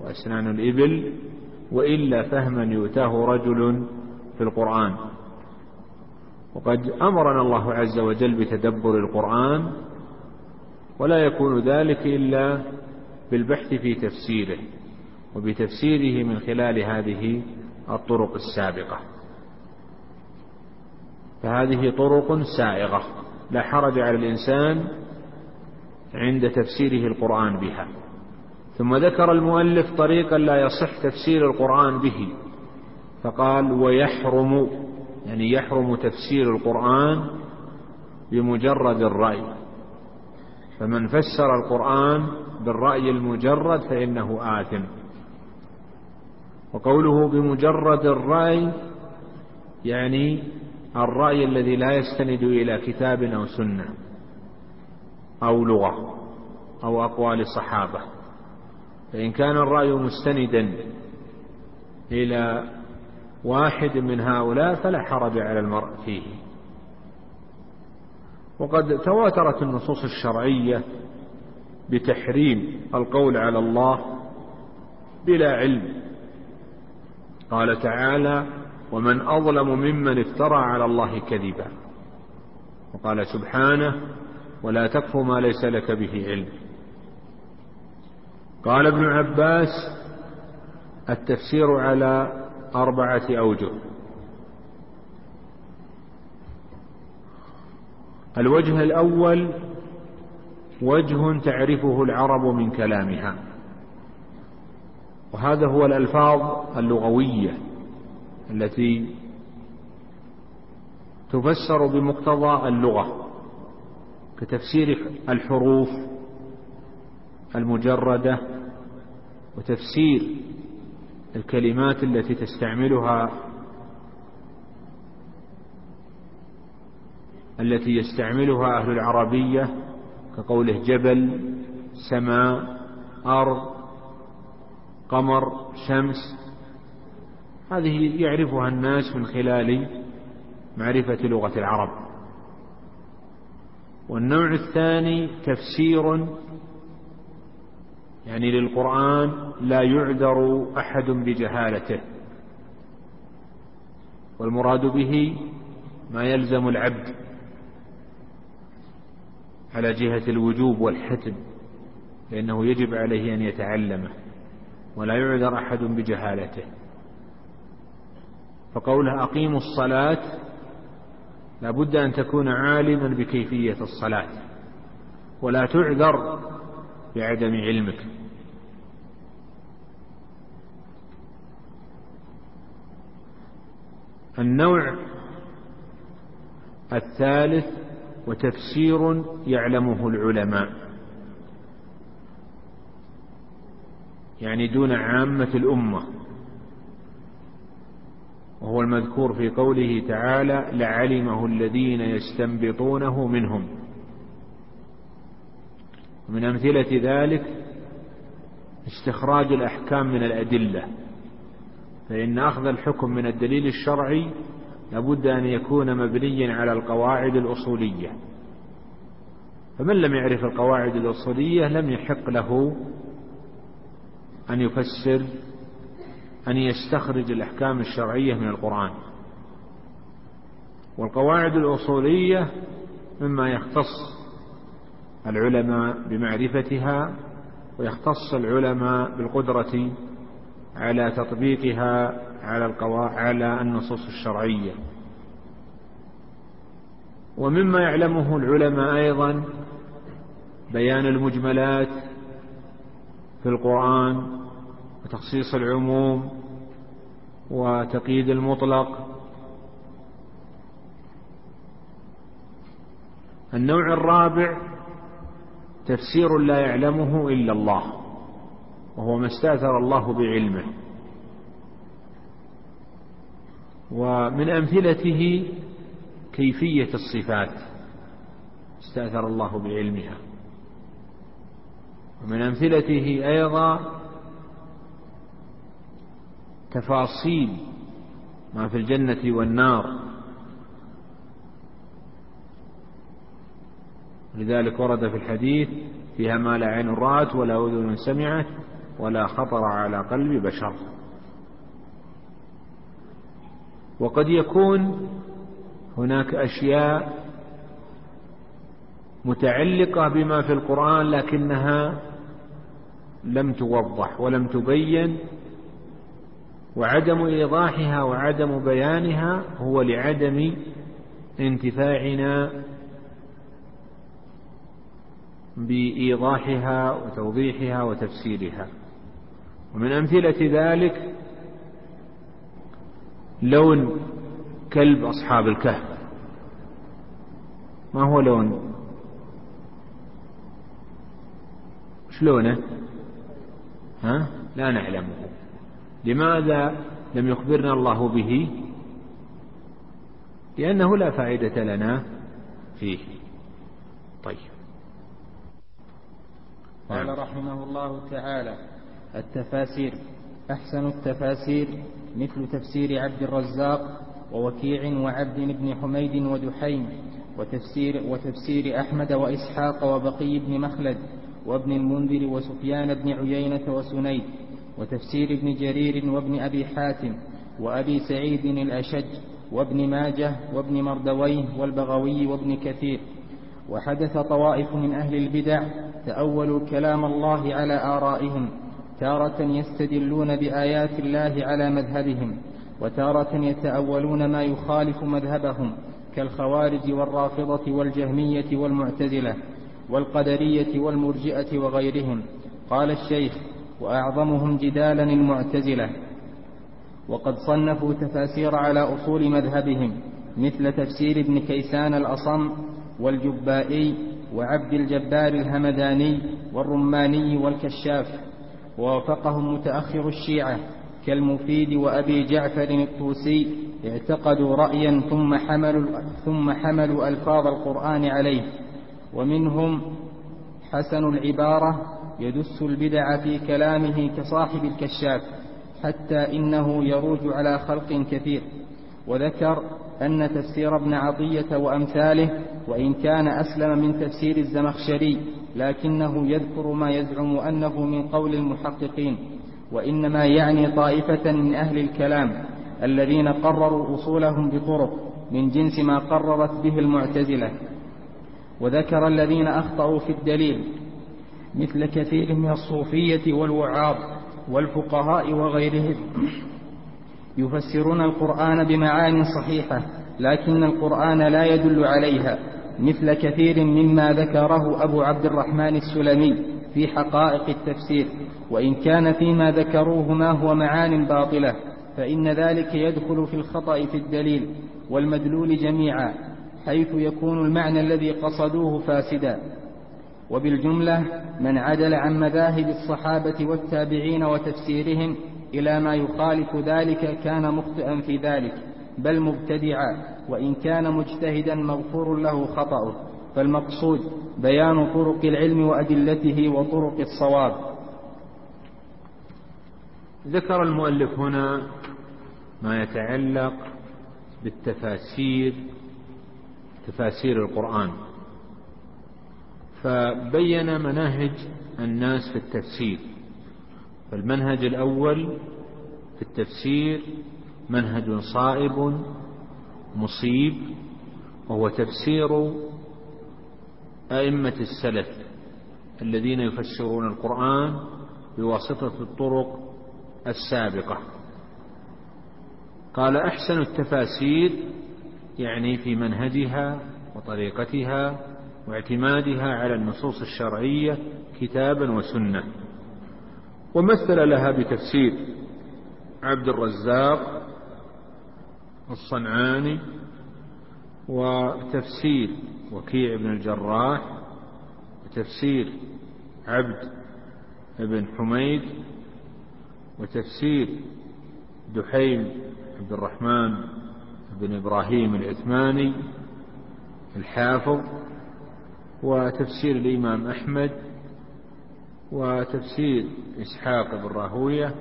وأسنان الإبل وإلا فهما يؤتاه رجل في القرآن. وقد أمرنا الله عز وجل بتدبر القرآن ولا يكون ذلك إلا بالبحث في تفسيره وبتفسيره من خلال هذه الطرق السابقة. فهذه طرق سائغة لا حرج على الإنسان عند تفسيره القرآن بها. ثم ذكر المؤلف طريقا لا يصح تفسير القرآن به فقال ويحرم يعني يحرم تفسير القرآن بمجرد الرأي. فمن فسر القرآن بالرأي المجرد فإنه آثم. وقوله بمجرد الرأي يعني الرأي الذي لا يستند إلى كتاب أو سنة أو لغة أو أقوال صحابة. فإن كان الرأي مستندا إلى واحد من هؤلاء فلا حرج على المرء فيه. وقد تواترت النصوص الشرعية بتحريم القول على الله بلا علم. قال تعالى ومن أظلم ممن افترى على الله كذبا. وقال سبحانه ولا تكف ما ليس لك به علم. قال ابن عباس التفسير على أربعة أوجه. الوجه الأول وجه تعرفه العرب من كلامها. وهذا هو الألفاظ اللغوية. التي تفسر بمقتضى اللغة كتفسير الحروف المجردة وتفسير الكلمات التي تستعملها التي يستعملها أهل العربية كقوله جبل سماء أرض قمر شمس هذه يعرفها الناس من خلال معرفة لغة العرب. والنوع الثاني تفسير يعني للقرآن لا يعذر أحد بجهالته. والمراد به ما يلزم العبد على جهة الوجوب والحتم لأنه يجب عليه أن يتعلمه ولا يعذر أحد بجهالته. فقوله أقيموا الصلاة لا بد أن تكون عالما بكيفية الصلاة ولا تعذر بعدم علمك. النوع الثالث وتفسير يعلمه العلماء. يعني دون عامة الأمة. وهو المذكور في قوله تعالى لعلمه الذين يستنبطونه منهم. من أمثلة ذلك استخراج الأحكام من الأدلة. فإن أخذ الحكم من الدليل الشرعي لابد أن يكون مبنيا على القواعد الأصولية. فمن لم يعرف القواعد الأصولية لم يحق له أن يفسر أن يستخرج الأحكام الشرعية من القرآن. والقواعد الأصولية مما يختص العلماء بمعرفتها ويختص العلماء بالقدرة على تطبيقها على القوا... على النصوص الشرعية. ومما يعلمه العلماء أيضا بيان المجملات في القرآن وتخصيص العموم وتقييد المطلق. النوع الرابع تفسير لا يعلمه إلا الله وهو ما استأثر الله بعلمه. ومن أمثلته كيفية الصفات استأثر الله بعلمها. ومن أمثلته أيضا تفاصيل ما في الجنة والنار. لذلك ورد في الحديث فيها ما لا عين رأت ولا أذن سمعت ولا خطر على قلب بشر. وقد يكون هناك أشياء متعلقة بما في القرآن لكنها لم توضح ولم تبين وعدم إيضاحها وعدم بيانها هو لعدم انتفاعنا بإيضاحها وتوضيحها وتفسيرها. ومن أمثلة ذلك لون كلب أصحاب الكهف. ما هو لون؟ شلونه؟ ها؟ لا نعلمه. لماذا لم يخبرنا الله به؟ لأنه لا فائدة لنا فيه. طيب. قال نعم. رحمه الله تعالى التفاسير. أحسن التفاسير مثل تفسير عبد الرزاق ووكيع وعبد بن حميد ودحيم وتفسير, وتفسير أحمد وإسحاق وبقي بن مخلد وابن المنذر وسفيان بن عيينة وسنيد وتفسير ابن جرير وابن أبي حاتم وأبي سعيد الأشج وابن ماجه وابن مردويه والبغوي وابن كثير. وحدث طوائف من أهل البدع تأولوا كلام الله على آرائهم تارة يستدلون بآيات الله على مذهبهم وتارة يتأولون ما يخالف مذهبهم كالخوارج والرافضة والجهمية والمعتزلة والقدرية والمرجئة وغيرهم. قال الشيخ وأعظمهم جدالا المعتزلة. وقد صنفوا تفاسير على أصول مذهبهم مثل تفسير ابن كيسان الأصم والجبائي وعبد الجبار الهمداني والرماني والكشاف. ووافقهم متأخر الشيعة كالمفيد وأبي جعفر الطوسي اعتقدوا رأيا ثم حملوا, ثم حملوا ألفاظ القرآن عليه. ومنهم حسن العبارة يدس البدع في كلامه كصاحب الكشاف حتى إنه يروج على خلق كثير. وذكر أن تفسير ابن عطية وأمثاله وإن كان أسلم من تفسير الزمخشري لكنه يذكر ما يزعم أنه من قول المحققين وإنما يعني طائفة من أهل الكلام الذين قرروا أصولهم بطرق من جنس ما قررت به المعتزلة. وذكر الذين أخطأوا في الدليل مثل كثير من الصوفية والوعاظ والفقهاء وغيرهم. يفسرون القرآن بمعان صحيحة لكن القرآن لا يدل عليها مثل كثير مما ذكره أبو عبد الرحمن السلمي في حقائق التفسير. وإن كان فيما ذكروه ما هو معان باطلة فإن ذلك يدخل في الخطأ في الدليل والمدلول جميعا حيث يكون المعنى الذي قصدوه فاسدا. وبالجملة من عدل عن مذاهب الصحابة والتابعين وتفسيرهم إلى ما يخالف ذلك كان مخطئا في ذلك بل مبتدعا وإن كان مجتهدا مغفور له خطأه. فالمقصود بيان طرق العلم وأدلته وطرق الصواب. ذكر المؤلف هنا ما يتعلق بالتفاسير تفاسير القرآن. فبين مناهج الناس في التفسير. فالمنهج الأول في التفسير منهج صائب مصيب وهو تفسير أئمة السلف الذين يفسرون القرآن بواسطة الطرق السابقة. قال أحسن التفاسير يعني في منهجها وطريقتها واعتمادها على النصوص الشرعية كتابا وسنة. ومثل لها بتفسير عبد الرزاق الصنعاني وتفسير وكيع بن الجراح وتفسير عبد بن حميد وتفسير دحيم عبد الرحمن بن إبراهيم العثماني الحافظ وتفسير الإمام أحمد وتفسير إسحاق بن راهوية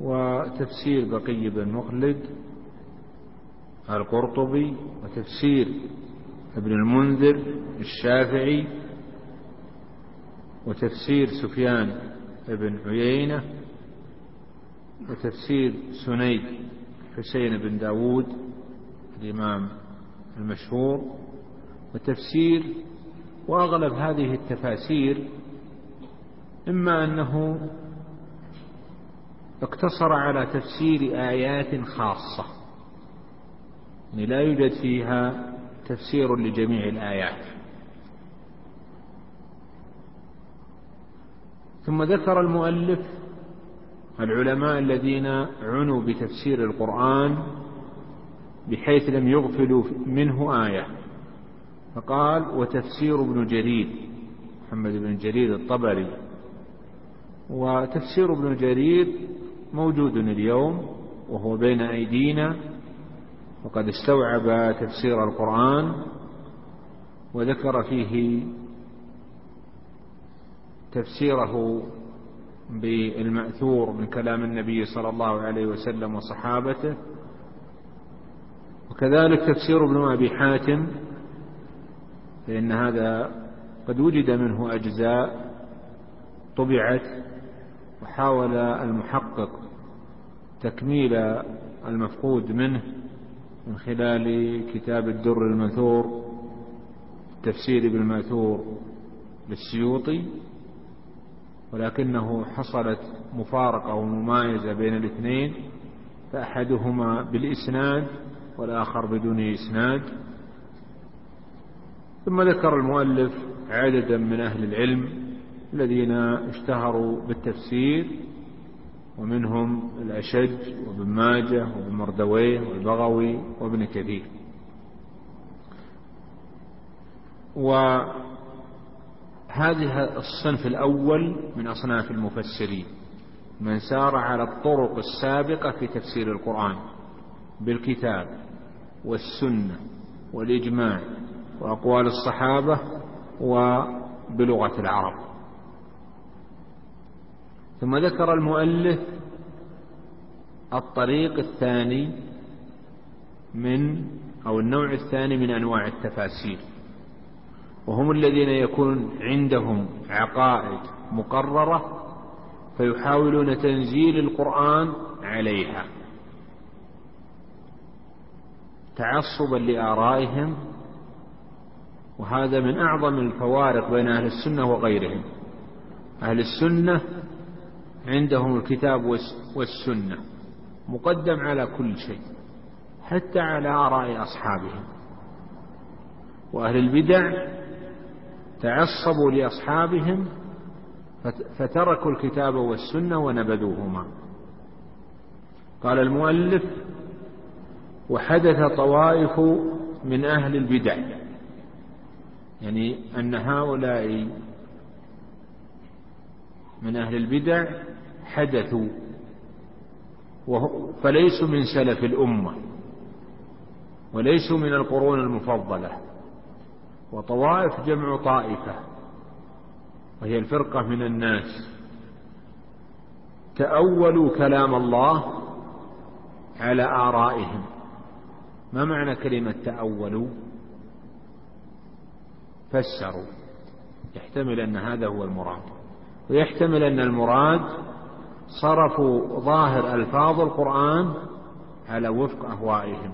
وتفسير بقي بن مخلد القرطبي وتفسير ابن المنذر الشافعي وتفسير سفيان بن عيينة وتفسير سنيد حسين بن داود الإمام المشهور وتفسير وأغلب هذه التفاسير إما أنه اقتصر على تفسير آيات خاصة يعني لا يوجد فيها تفسير لجميع الآيات. ثم ذكر المؤلف العلماء الذين عنوا بتفسير القرآن بحيث لم يغفلوا منه آية. فقال وتفسير ابن جرير محمد بن جرير الطبري. وتفسير ابن جرير موجود اليوم وهو بين أيدينا وقد استوعب تفسير القرآن وذكر فيه تفسيره بالمأثور من كلام النبي صلى الله عليه وسلم وصحابته. وكذلك تفسير ابن أبي حاتم فإن هذا قد وجد منه أجزاء طبعت وحاول المحقق تكميل المفقود منه من خلال كتاب الدر المنثور تفسير ابن الماثور للسيوطي ولكنه حصلت مفارقة وممايزة بين الاثنين فأحدهما بالإسناد والآخر بدون إسناد. ثم ذكر المؤلف عددا من أهل العلم الذين اشتهروا بالتفسير ومنهم الأشج وابن ماجه وابن مردويه والبغوي وابن كثير. وهذه الصنف الأول من أصناف المفسرين من سار على الطرق السابقة في تفسير القرآن بالكتاب والسنة والإجماع وأقوال الصحابة وبلغة العرب. ثم ذكر المؤلف الطريق الثاني من أو النوع الثاني من أنواع التفاسير. وهم الذين يكون عندهم عقائد مقررة فيحاولون تنزيل القرآن عليها. تعصبا لآرائهم وهذا من أعظم الفوارق بين أهل السنة وغيرهم. أهل السنة عندهم الكتاب والسنة مقدم على كل شيء حتى على آراء أصحابهم. وأهل البدع تعصبوا لأصحابهم فتركوا الكتاب والسنة ونبذوهما. قال المؤلف وحدث طوائف من أهل البدع. يعني أن هؤلاء من أهل البدع حدثوا فليسوا من سلف الأمة وليسوا من القرون المفضلة وطوائف جمع طائفة وهي الفرقة من الناس. تأولوا كلام الله على آرائهم. ما معنى كلمة تأولوا؟ فسروا. يحتمل أن هذا هو المراد. ويحتمل أن المراد صرفوا ظاهر ألفاظ القرآن على وفق أهوائهم.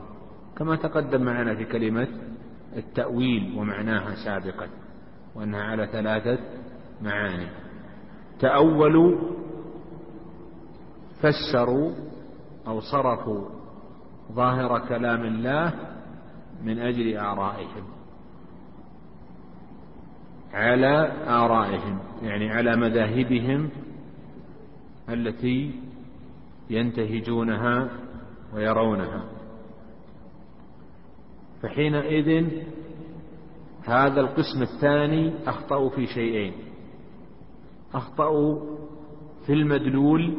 كما تقدم معنا في كلمة التأويل ومعناها سابقا وأنها على ثلاثة معاني. تأولوا فسروا أو صرفوا ظاهر كلام الله من أجل آرائهم. على آرائهم يعني على مذاهبهم التي ينتهجونها ويرونها. فحينئذ هذا القسم الثاني أخطأوا في شيئين. أخطأوا في المدلول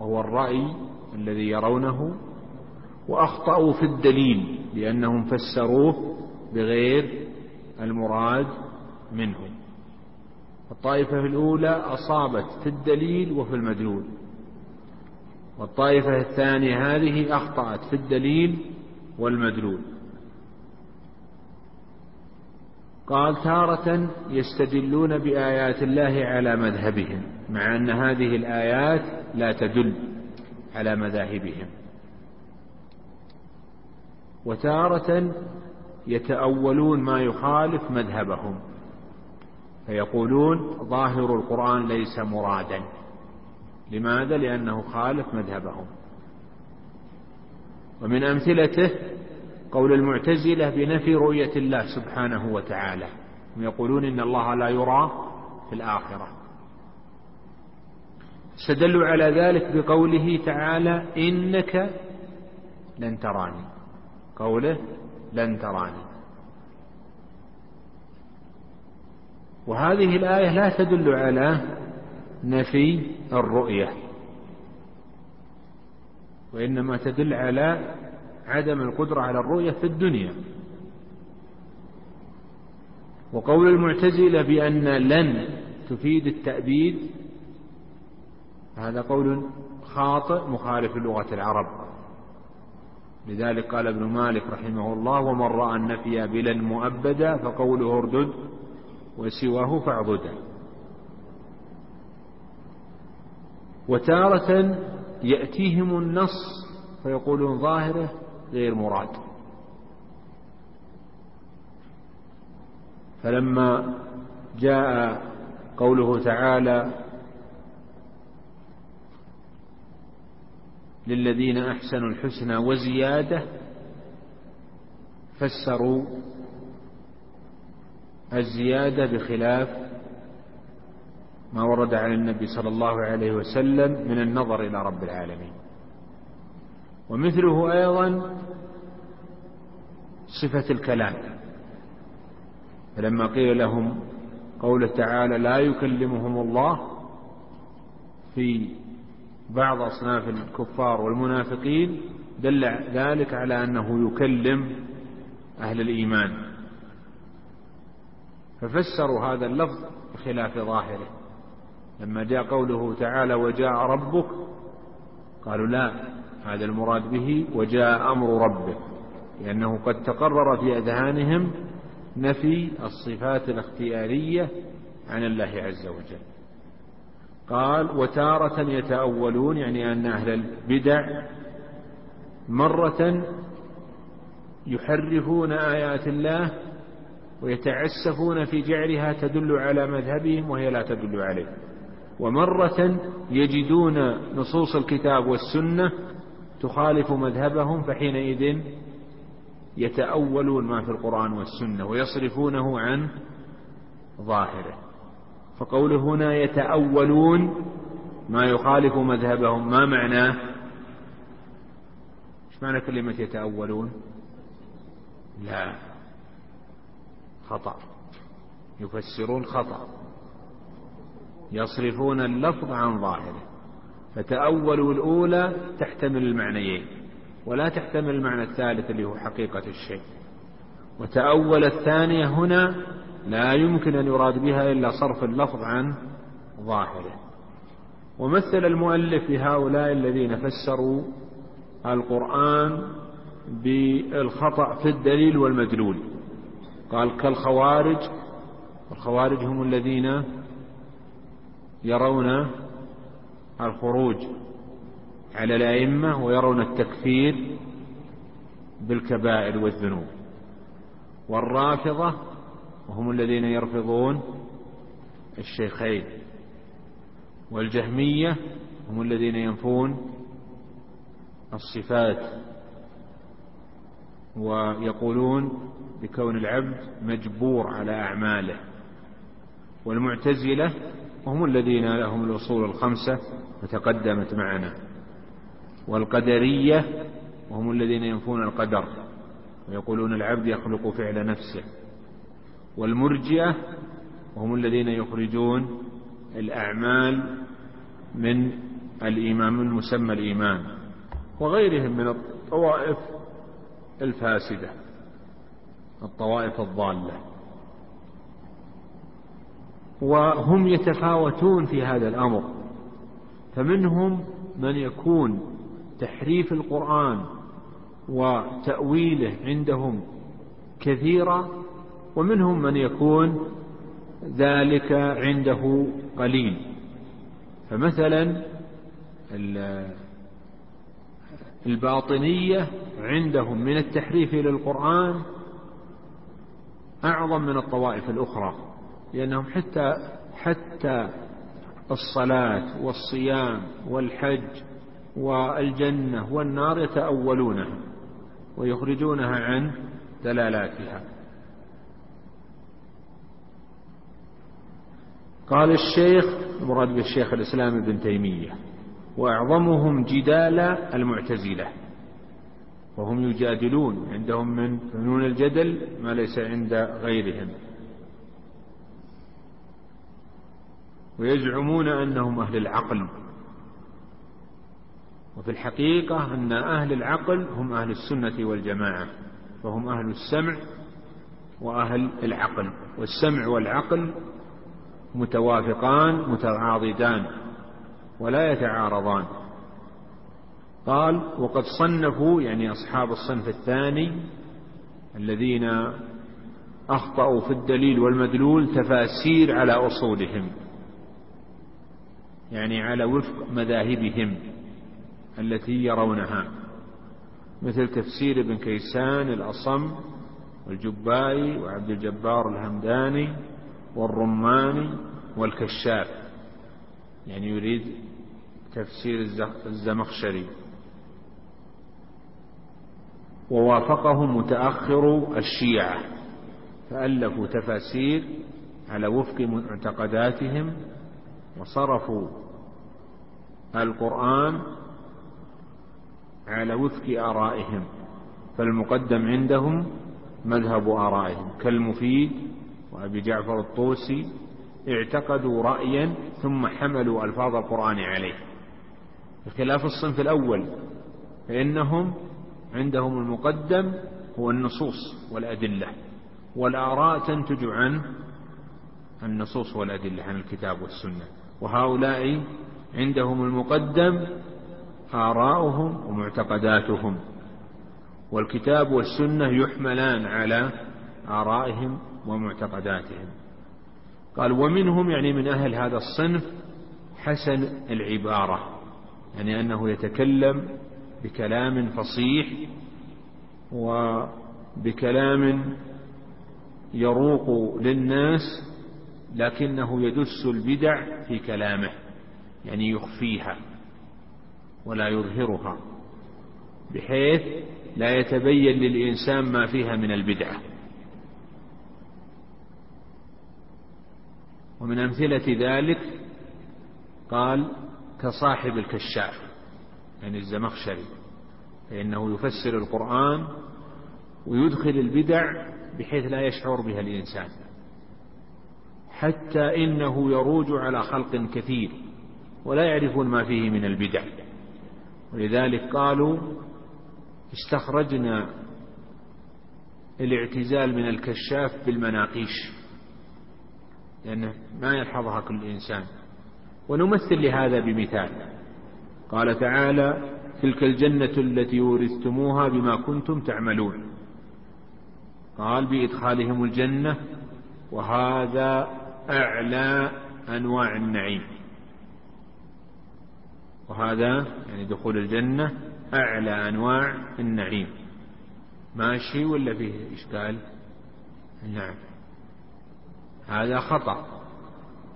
وهو الرأي الذي يرونه وأخطأوا في الدليل لأنهم فسروه بغير المراد منه. الطائفة الأولى أصابت في الدليل وفي المدلول. والطائفة الثانية هذه أخطأت في الدليل والمدلول. قال تارة يستدلون بآيات الله على مذهبهم مع أن هذه الآيات لا تدل على مذاهبهم. وتارة يتأولون ما يخالف مذهبهم. فيقولون ظاهر القرآن ليس مرادا. لماذا؟ لأنه خالف مذهبهم. ومن أمثلته قول المعتزلة بنفي رؤية الله سبحانه وتعالى. يقولون إن الله لا يرى في الآخرة. استدلوا على ذلك بقوله تعالى إنك لن تراني. قوله لن تراني. وهذه الآية لا تدل على نفي الرؤية وإنما تدل على عدم القدرة على الرؤية في الدنيا. وقول المعتزلة بأن لن تفيد التأبيد هذا قول خاطئ مخالف للغة العرب. لذلك قال ابن مالك رحمه الله ومن رأى النفي بلا مؤبدا فقوله اردد وسواه فاعبده. وتارة يأتيهم النص فيقولون ظاهره غير مراد. فلما جاء قوله تعالى للذين أحسنوا الحسنى وزيادة فسروا الزيادة بخلاف ما ورد عن النبي صلى الله عليه وسلم من النظر إلى رب العالمين. ومثله أيضا صفة الكلام. فلما قيل لهم قوله تعالى لا يكلمهم الله في بعض أصناف الكفار والمنافقين دل ذلك على أنه يكلم أهل الإيمان. ففسروا هذا اللفظ بخلاف ظاهره. لما جاء قوله تعالى وجاء ربك قالوا لا هذا المراد به وجاء أمر ربه لأنه قد تقرر في أذهانهم نفي الصفات الاختيارية عن الله عز وجل. قال وتارة يتأولون يعني أن أهل البدع مرة يحرفون آيات الله ويتعسفون في جعلها تدل على مذهبهم وهي لا تدل عليه. ومرة يجدون نصوص الكتاب والسنة تخالف مذهبهم فحينئذ يتأولون ما في القرآن والسنة ويصرفونه عن ظاهره. فقوله هنا يتأولون ما يخالف مذهبهم ما معناه إيش معنى كلمة يتأولون؟ لا. خطأ. يفسرون خطأ. يصرفون اللفظ عن ظاهره. فتأولوا الأولى تحتمل المعنيين ولا تحتمل المعنى الثالث اللي هو حقيقة الشيء. وتأول الثانية هنا لا يمكن أن يراد بها إلا صرف اللفظ عن ظاهره. ومثل المؤلف بهؤلاء الذين فسروا القرآن بالخطأ في الدليل والمدلول. قال كالخوارج الخوارج هم الذين يرون الخروج على الأئمة ويرون التكفير بالكبائر والذنوب. والرافضة وهم الذين يرفضون الشيخين. والجهمية هم الذين ينفون الصفات. ويقولون بكون العبد مجبور على أعماله والمعتزلة وهم الذين لهم الأصول الخمسة وتقدمت معنا والقدرية وهم الذين ينفون القدر ويقولون العبد يخلق فعل نفسه والمرجئة وهم الذين يخرجون الأعمال من الإيمان من مسمى الإيمان وغيرهم من الطوائف الفاسدة الطوائف الضالة. وهم يتفاوتون في هذا الأمر. فمنهم من يكون تحريف القرآن وتأويله عندهم كثيرا ومنهم من يكون ذلك عنده قليل. فمثلا الباطنية عندهم من التحريف للقرآن أعظم من الطوائف الأخرى لأنهم حتى حتى الصلاة والصيام والحج والجنة والنار يتأولونها ويخرجونها عن دلالاتها. قال الشيخ المراد بالشيخ الإسلام ابن تيمية وأعظمهم جدال المعتزلة. وهم يجادلون عندهم من فنون الجدل ما ليس عند غيرهم. ويزعمون أنهم أهل العقل. وفي الحقيقة أن أهل العقل هم أهل السنة والجماعة فهم أهل السمع وأهل العقل. والسمع والعقل متوافقان متعاضدان. ولا يتعارضان. قال وقد صنفوا يعني أصحاب الصنف الثاني الذين أخطأوا في الدليل والمدلول تفاسير على أصولهم يعني على وفق مذاهبهم التي يرونها. مثل تفسير ابن كيسان الأصم والجبائي وعبد الجبار الهمداني والرماني والكشاف. يعني يريد تفسير الزمخشري. ووافقهم متأخر الشيعة فألفوا تفاسير على وفق معتقداتهم وصرفوا القرآن على وفق آرائهم فالمقدم عندهم مذهب آرائهم كالمفيد وأبي جعفر الطوسي اعتقدوا رأيا ثم حملوا ألفاظ القرآن عليه. بخلاف الصنف الأول فإنهم عندهم المقدم هو النصوص والأدلة والآراء تنتج عن النصوص والأدلة عن الكتاب والسنة. وهؤلاء عندهم المقدم آراؤهم ومعتقداتهم والكتاب والسنة يحملان على آرائهم ومعتقداتهم. قال ومنهم يعني من أهل هذا الصنف حسن العبارة يعني أنه يتكلم بكلام فصيح وبكلام يروق للناس لكنه يدس البدع في كلامه يعني يخفيها ولا يظهرها بحيث لا يتبين للإنسان ما فيها من البدعة ومن أمثلة ذلك قال كصاحب الكشاف يعني الزمخشري فإنه يفسر القرآن ويدخل البدع بحيث لا يشعر بها الإنسان حتى إنه يروج على خلق كثير ولا يعرفون ما فيه من البدع. ولذلك قالوا استخرجنا الاعتزال من الكشاف بالمناقيش. لأنه ما يلحظها كل إنسان. ونمثل لهذا بمثال. قال تعالى تلك الجنة التي ورثتموها بما كنتم تعملون. قال بإدخالهم الجنة وهذا أعلى أنواع النعيم. وهذا يعني دخول الجنة أعلى أنواع النعيم. ماشي ولا فيه إشكال؟ نعم. هذا خطأ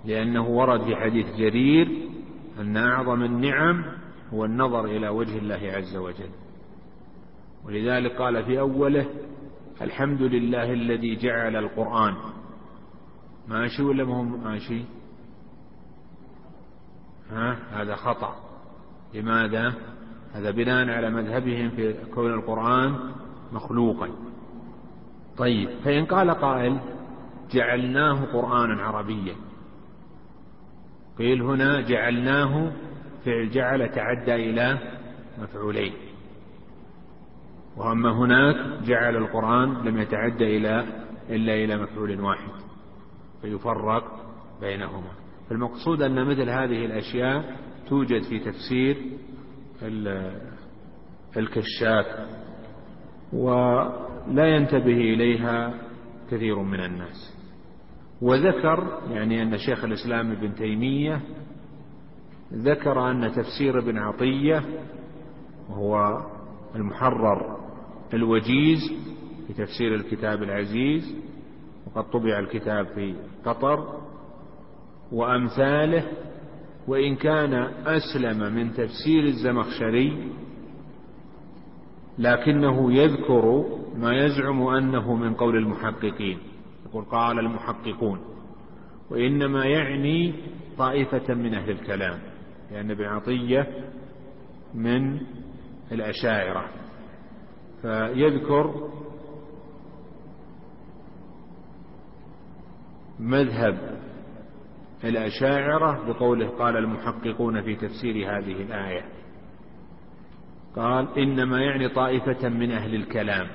لأنه ورد في حديث جرير أن أعظم النعم هو النظر إلى وجه الله عز وجل. ولذلك قال في أوله الحمد لله الذي جعل القرآن. ماشي ولا ما هو ماشي؟ ها؟ هذا خطأ. لماذا؟ هذا بناء على مذهبهم في كون القرآن مخلوقا. طيب فإن قال قائل جعلناه قرآنا عربيا. قيل هنا جعلناه فعل جعل تعدى إلى مفعولين. وأما هناك جعل القرآن لم يتعدى إلى إلا إلى مفعول واحد فيفرق بينهما. فالمقصود أن مثل هذه الأشياء توجد في تفسير الكشاف ولا ينتبه إليها كثير من الناس. وذكر يعني أن شيخ الإسلام ابن تيمية ذكر أن تفسير ابن عطية وهو المحرر الوجيز في تفسير الكتاب العزيز وقد طبع الكتاب في قطر وأمثاله وإن كان أسلم من تفسير الزمخشري لكنه يذكر ما يزعم أنه من قول المحققين. يقول قال المحققون. وإنما يعني طائفة من أهل الكلام. لأن ابن عطية من الأشاعرة. فيذكر مذهب الأشاعرة بقوله قال المحققون في تفسير هذه الآية. قال إنما يعني طائفة من أهل الكلام.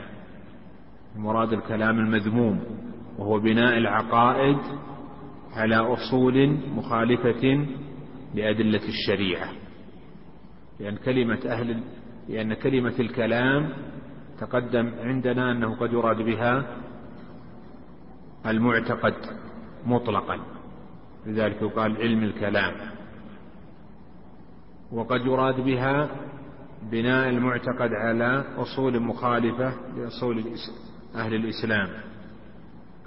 مراد الكلام المذموم. وهو بناء العقائد على أصول مخالفة لأدلة الشريعة. لأن كلمة أهل لأن كلمة الكلام تقدم عندنا أنه قد يراد بها المعتقد مطلقا. لذلك يقال علم الكلام. وقد يراد بها بناء المعتقد على أصول مخالفة لأصول أهل الإسلام.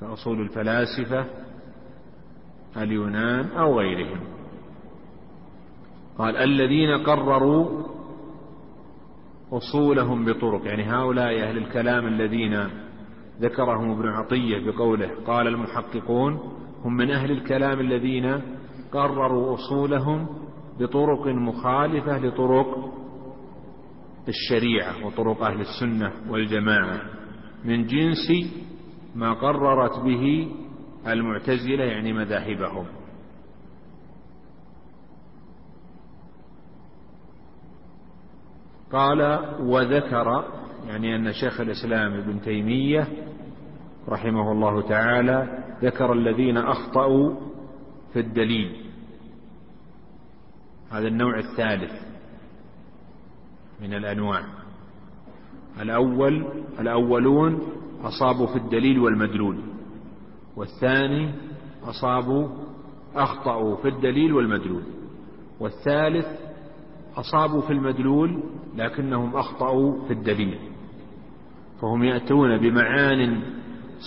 كأصول الفلاسفة اليونان أو غيرهم. قال الذين قرروا أصولهم بطرق يعني هؤلاء أهل الكلام الذين ذكرهم ابن عطية بقوله قال المحققون هم من أهل الكلام الذين قرروا أصولهم بطرق مخالفة لطرق الشريعة وطرق أهل السنة والجماعة من جنس ما قررت به المعتزلة يعني مذاهبهم. قال وذكر يعني أن شيخ الإسلام ابن تيمية رحمه الله تعالى ذكر الذين أخطأوا في الدليل. هذا النوع الثالث من الأنواع. الأول الأولون أصابوا في الدليل والمدلول والثاني أصابوا أخطأوا في الدليل والمدلول والثالث أصابوا في المدلول لكنهم أخطأوا في الدليل فهم يأتون بمعان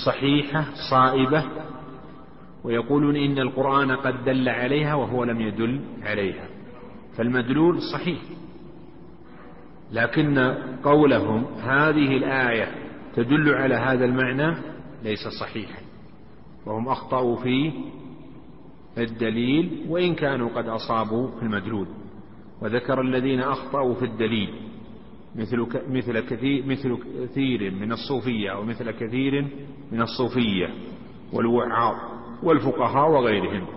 صحيحة صائبة ويقولون إن القرآن قد دل عليها وهو لم يدل عليها فالمدلول صحيح لكن قولهم هذه الآية تدل على هذا المعنى ليس صحيحا وهم أخطأوا في الدليل وإن كانوا قد أصابوا في المدلول وذكر الذين أخطأوا في الدليل مثل مثل كثير مثل كثير من الصوفية أو مثل كثير من الصوفية والوعاظ والفقهاء وغيرهم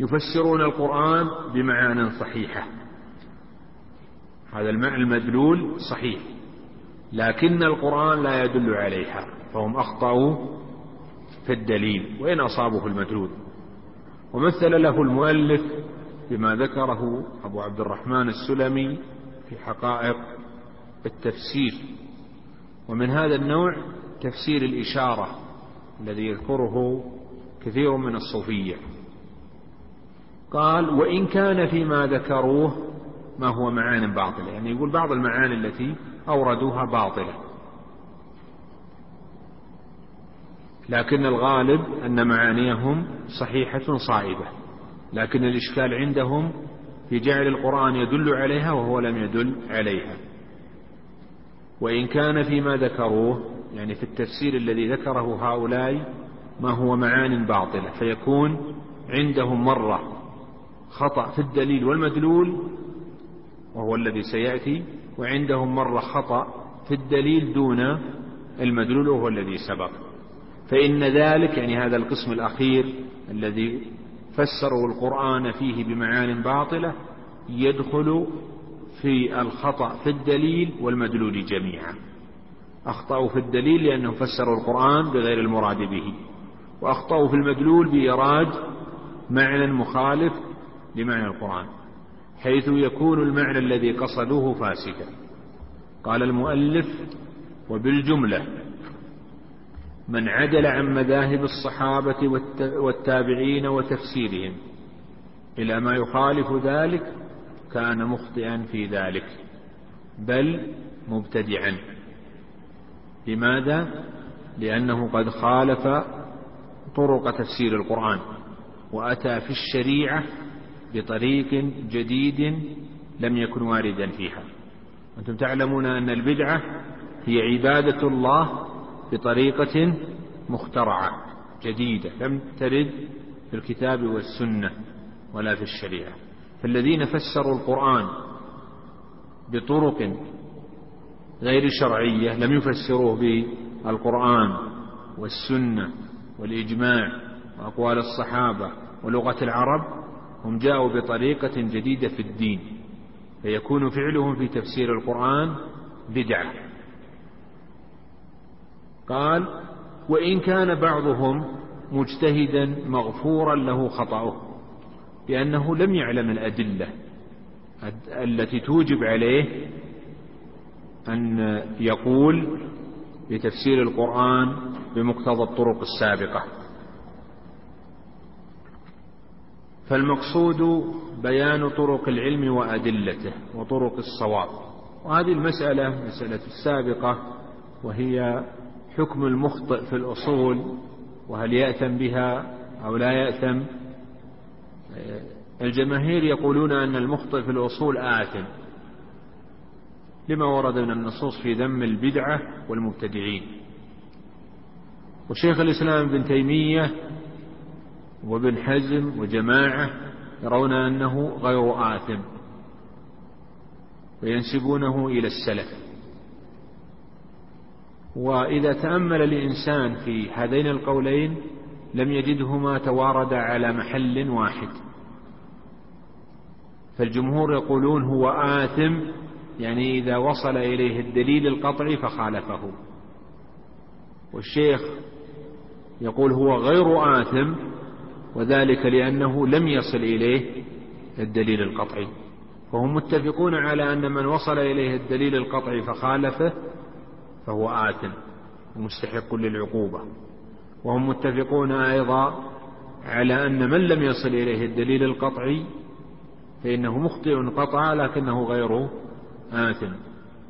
يفسرون القرآن بمعان صحيحة. هذا المعنى المدلول صحيح. لكن القرآن لا يدل عليها فهم أخطأوا في الدليل وإن أصابوا في المدلول. ومثل له المؤلف بما ذكره أبو عبد الرحمن السلمي في حقائق التفسير. ومن هذا النوع تفسير الإشارة الذي يذكره كثير من الصوفية. قال وإن كان فيما ذكروه ما هو معان باطلة يعني يقول بعض المعاني التي أوردوها باطلة. لكن الغالب أن معانيهم صحيحة صائبة. لكن الإشكال عندهم في جعل القرآن يدل عليها وهو لم يدل عليها. وإن كان فيما ذكروه يعني في التفسير الذي ذكره هؤلاء ما هو معان باطلة. فيكون عندهم مرة خطأ في الدليل والمدلول وهو الذي سيأتي وعندهم مرة خطأ في الدليل دون المدلول وهو الذي سبق. فإن ذلك يعني هذا القسم الأخير الذي فسروا القرآن فيه بمعان باطلة يدخل في الخطأ في الدليل والمدلول جميعا. أخطأوا في الدليل لأنهم فسروا القرآن بغير المراد به. وأخطأوا في المدلول بإيراد معنى مخالف لمعنى القرآن. حيث يكون المعنى الذي قصدوه فاسدا. قال المؤلف وبالجملة من عدل عن مذاهب الصحابة والتابعين وتفسيرهم إلى ما يخالف ذلك كان مخطئا في ذلك بل مبتدعا. لماذا؟ لأنه قد خالف طرق تفسير القرآن وأتى في الشريعة بطريق جديد لم يكن واردا فيها. أنتم تعلمون أن البدعة هي عبادة الله بطريقة مخترعة جديدة لم ترد في الكتاب والسنة ولا في الشريعة. فالذين فسروا القرآن بطرق غير شرعية لم يفسروه بالقرآن والسنة والإجماع وأقوال الصحابة ولغة العرب هم جاءوا بطريقة جديدة في الدين فيكون فعلهم في تفسير القرآن بدعة. قال وإن كان بعضهم مجتهدا مغفورا له خطأه لأنه لم يعلم الأدلة التي توجب عليه أن يقول بتفسير القرآن بمقتضى الطرق السابقة. فالمقصود بيان طرق العلم وأدلته وطرق الصواب. وهذه المسألة مسألة السابقة وهي حكم المخطئ في الأصول وهل يأثم بها أو لا يأثم. الجماهير يقولون أن المخطئ في الأصول آثم لما ورد من النصوص في ذم البدعة والمبتدعين. وشيخ الإسلام ابن تيمية وابن حزم وجماعة يرون أنه غير آثم وينسبونه إلى السلف. وإذا تأمل الإنسان في هذين القولين لم يجدهما تواردا على محل واحد. فالجمهور يقولون هو آثم يعني إذا وصل إليه الدليل القطعي فخالفه. والشيخ يقول هو غير آثم وذلك لأنه لم يصل إليه الدليل القطعي. فهم متفقون على أن من وصل إليه الدليل القطعي فخالفه فهو آثم ومستحق للعقوبة. وهم متفقون أيضا على أن من لم يصل إليه الدليل القطعي فإنه مخطئ قطعا لكنه غير آثم.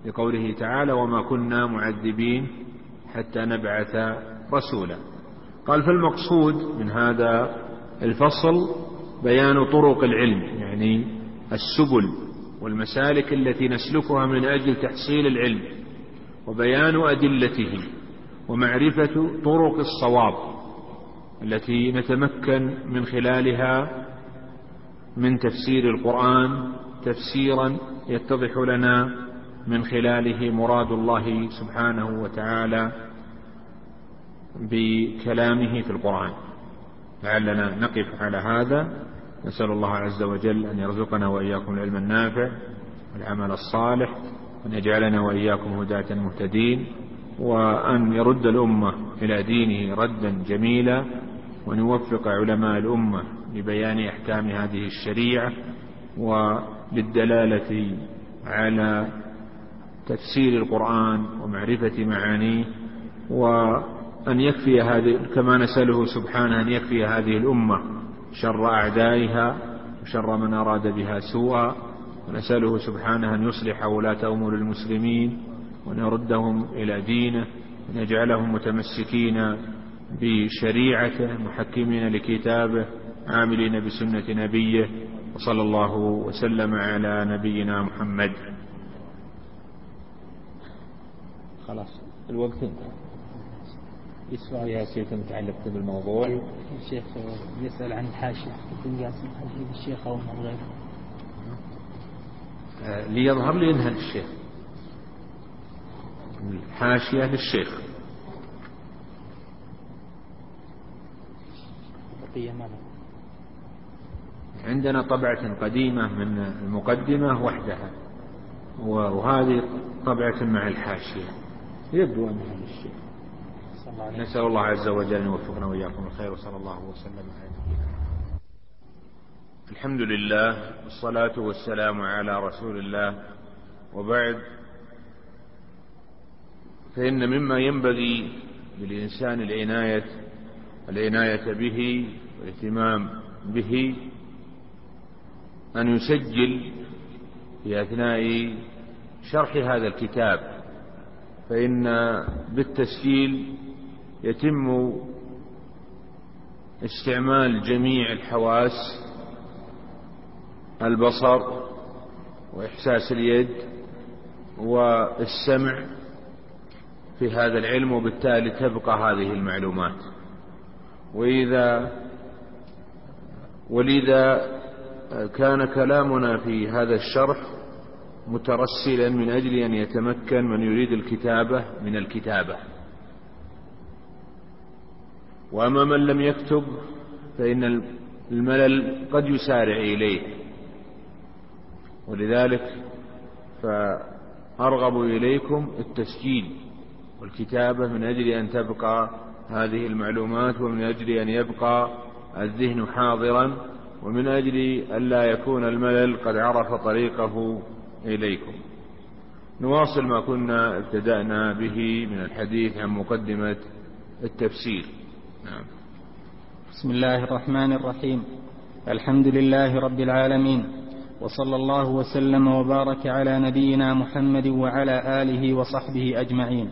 لقوله تعالى وما كنا معذبين حتى نبعث رسولا. قال فالمقصود من هذا الفصل بيان طرق العلم يعني السبل والمسالك التي نسلكها من أجل تحصيل العلم وبيان أدلته ومعرفة طرق الصواب التي نتمكن من خلالها من تفسير القرآن تفسيرا يتضح لنا من خلاله مراد الله سبحانه وتعالى بكلامه في القرآن. لعلنا نقف على هذا. نسأل الله عز وجل أن يرزقنا وإياكم العلم النافع والعمل الصالح وأن يجعلنا وإياكم هداة مهتدين وأن يرد الأمة إلى دينه ردا جميلا وأن يوفق علماء الأمة لبيان أحكام هذه الشريعة وللدلالة على تفسير القرآن ومعرفة معانيه وأن يكفي هذه كما نسأله سبحانه أن يكفي هذه الأمة شر أعدائها وشر من أراد بها سوءا. ونسأله سبحانه أن يصلح ولاة أمور المسلمين وأن يردهم إلى دينه وأن يجعلهم متمسكين بشريعته محكمين لكتابه عاملين بسنة نبيه. وصلى الله وسلم على نبينا محمد. خلاص الوقت انتهى. السؤال يا شيخ متعلق بالموضوع. الشيخ يسأل عن الحاشية. يكون جالس حاشية الشيخ أو من غيره؟ آه، ليظهر لي إنها للشيخ. الحاشية للشيخ. بقية ما عندنا طبعة قديمة من المقدمة وحدها وهذه طبعة مع الحاشية. يبدو أنها للشيخ. نسأل الله عز وجل أن يوفقنا وإياكم الخير وصلى الله وسلم على نبينا الحمد لله والصلاة والسلام على رسول الله. وبعد فإن مما ينبغي للإنسان العناية العناية به والاهتمام به أن يسجل في أثناء شرح هذا الكتاب. فإن بالتسجيل يتم استعمال جميع الحواس البصر وإحساس اليد والسمع في هذا العلم وبالتالي تبقى هذه المعلومات. وإذا ولذا كان كلامنا في هذا الشرح مترسلا من أجل أن يتمكن من يريد الكتابة من الكتابة. وأما من لم يكتب فإن الملل قد يسارع إليه. ولذلك فأرغب إليكم التسجيل والكتابة من أجل أن تبقى هذه المعلومات ومن أجل أن يبقى الذهن حاضرا ومن أجل ألا يكون الملل قد عرف طريقه إليكم. نواصل ما كنا ابتدأنا به من الحديث عن مقدمة التفسير. نعم. بسم الله الرحمن الرحيم. الحمد لله رب العالمين. وصلى الله وسلم وبارك على نبينا محمد وعلى آله وصحبه أجمعين.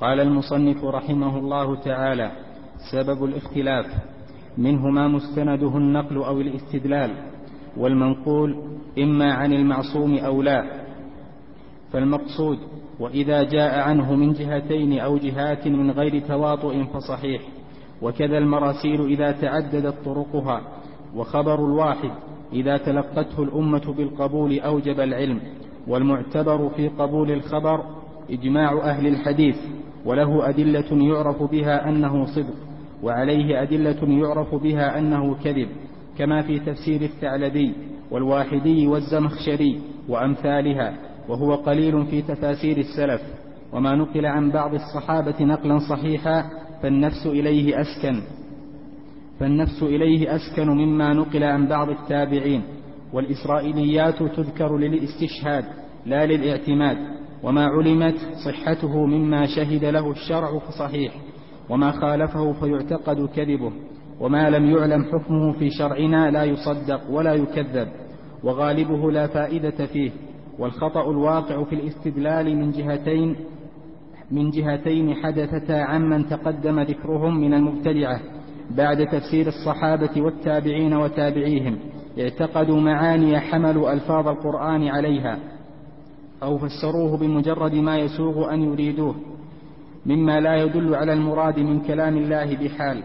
قال المصنف رحمه الله تعالى سبب الاختلاف. منه ما مستنده النقل أو الاستدلال. والمنقول إما عن المعصوم أو لا. فالمقصود وإذا جاء عنه من جهتين أو جهات من غير تواطؤ فصحيح. وكذا المراسيل إذا تعددت طرقها وخبر الواحد إذا تلقته الأمة بالقبول أوجب العلم والمعتبر في قبول الخبر إجماع أهل الحديث وله أدلة يعرف بها أنه صدق وعليه أدلة يعرف بها أنه كذب كما في تفسير الثعلبي والواحدي والزمخشري وأمثالها وهو قليل في تفاسير السلف وما نقل عن بعض الصحابة نقلا صحيحا فالنفس إليه أسكن. فالنفس إليه أسكن مما نقل عن بعض التابعين. والإسرائيليات تذكر للاستشهاد لا للاعتماد. وما علمت صحته مما شهد له الشرع فصحيح. وما خالفه فيعتقد كذبه. وما لم يعلم حكمه في شرعنا لا يصدق ولا يكذب. وغالبه لا فائدة فيه. والخطأ الواقع في الاستدلال من جهتين من جهتين حدثتا عمن تقدم ذكرهم من المبتدعة بعد تفسير الصحابة والتابعين وتابعيهم. اعتقدوا معاني حملوا ألفاظ القرآن عليها أو فسروه بمجرد ما يسوغ أن يريدوه مما لا يدل على المراد من كلام الله بحال.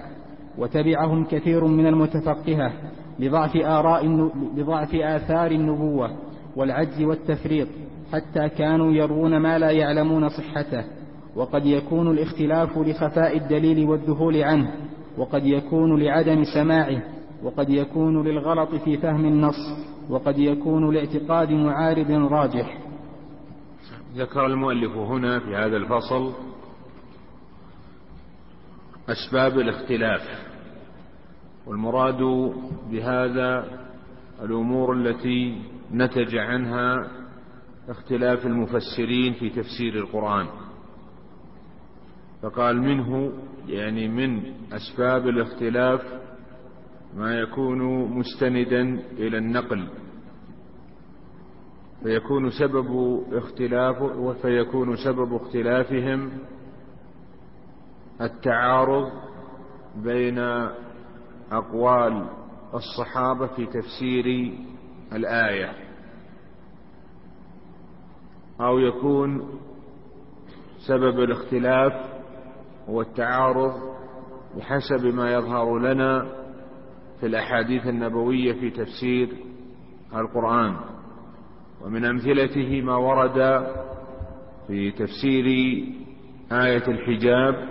وتبعهم كثير من المتفقهة لضعف آراء لضعف آثار النبوة والعجز والتفريط حتى كانوا يروون ما لا يعلمون صحته. وقد يكون الاختلاف لخفاء الدليل والذهول عنه وقد يكون لعدم سماعه وقد يكون للغلط في فهم النص وقد يكون لاعتقاد معارض راجح. ذكر المؤلف هنا في هذا الفصل أسباب الاختلاف والمراد بهذا الأمور التي نتج عنها اختلاف المفسرين في تفسير القرآن. فقال منه يعني من أسباب الاختلاف ما يكون مستندا إلى النقل فيكون سبب اختلاف فيكون سبب اختلافهم التعارض بين أقوال الصحابة في تفسير الآية أو يكون سبب الاختلاف والتعارض بحسب ما يظهر لنا في الأحاديث النبوية في تفسير القرآن. ومن أمثلته ما ورد في تفسير آية الحجاب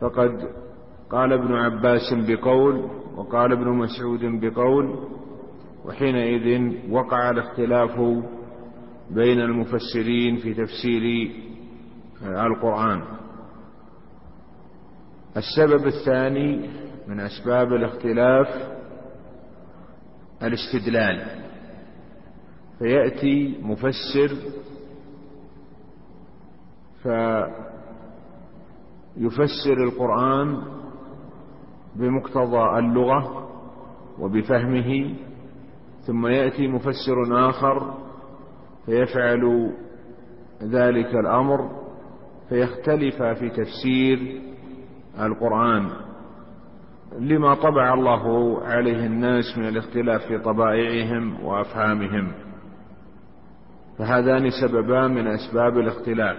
فقد قال ابن عباس بقول وقال ابن مسعود بقول وحينئذ وقع الاختلاف بين المفسرين في تفسير القرآن. السبب الثاني من أسباب الاختلاف الاستدلال. فيأتي مفسر فيفسر القرآن بمقتضى اللغة وبفهمه ثم يأتي مفسر آخر فيفعل ذلك الأمر فيختلف في تفسير القرآن لما طبع الله عليه الناس من الاختلاف في طبائعهم وأفهامهم فهذان سببان من أسباب الاختلاف.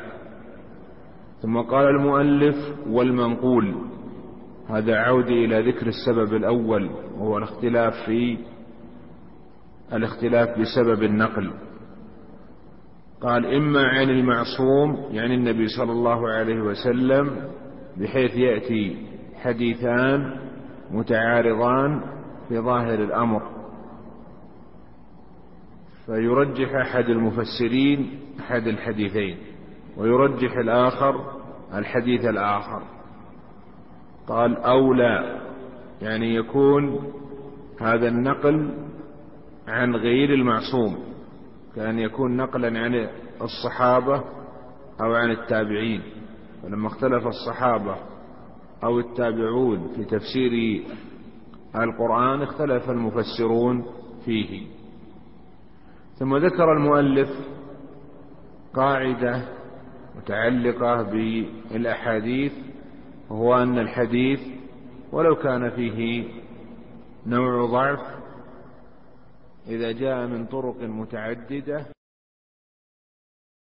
ثم قال المؤلف والمنقول هذا عود إلى ذكر السبب الأول وهو الاختلاف في الاختلاف بسبب النقل. قال إما عن المعصوم يعني النبي صلى الله عليه وسلم بحيث يأتي حديثان متعارضان في ظاهر الأمر. فيرجح أحد المفسرين أحد الحديثين ويرجح الآخر الحديث الآخر. قال أو لا يعني يكون هذا النقل عن غير المعصوم كأن يكون نقلا عن الصحابة أو عن التابعين. فلما اختلف الصحابة أو التابعون في تفسير القرآن اختلف المفسرون فيه. ثم ذكر المؤلف قاعدة متعلقة بالأحاديث وهو أن الحديث ولو كان فيه نوع ضعف إذا جاء من طرق متعددة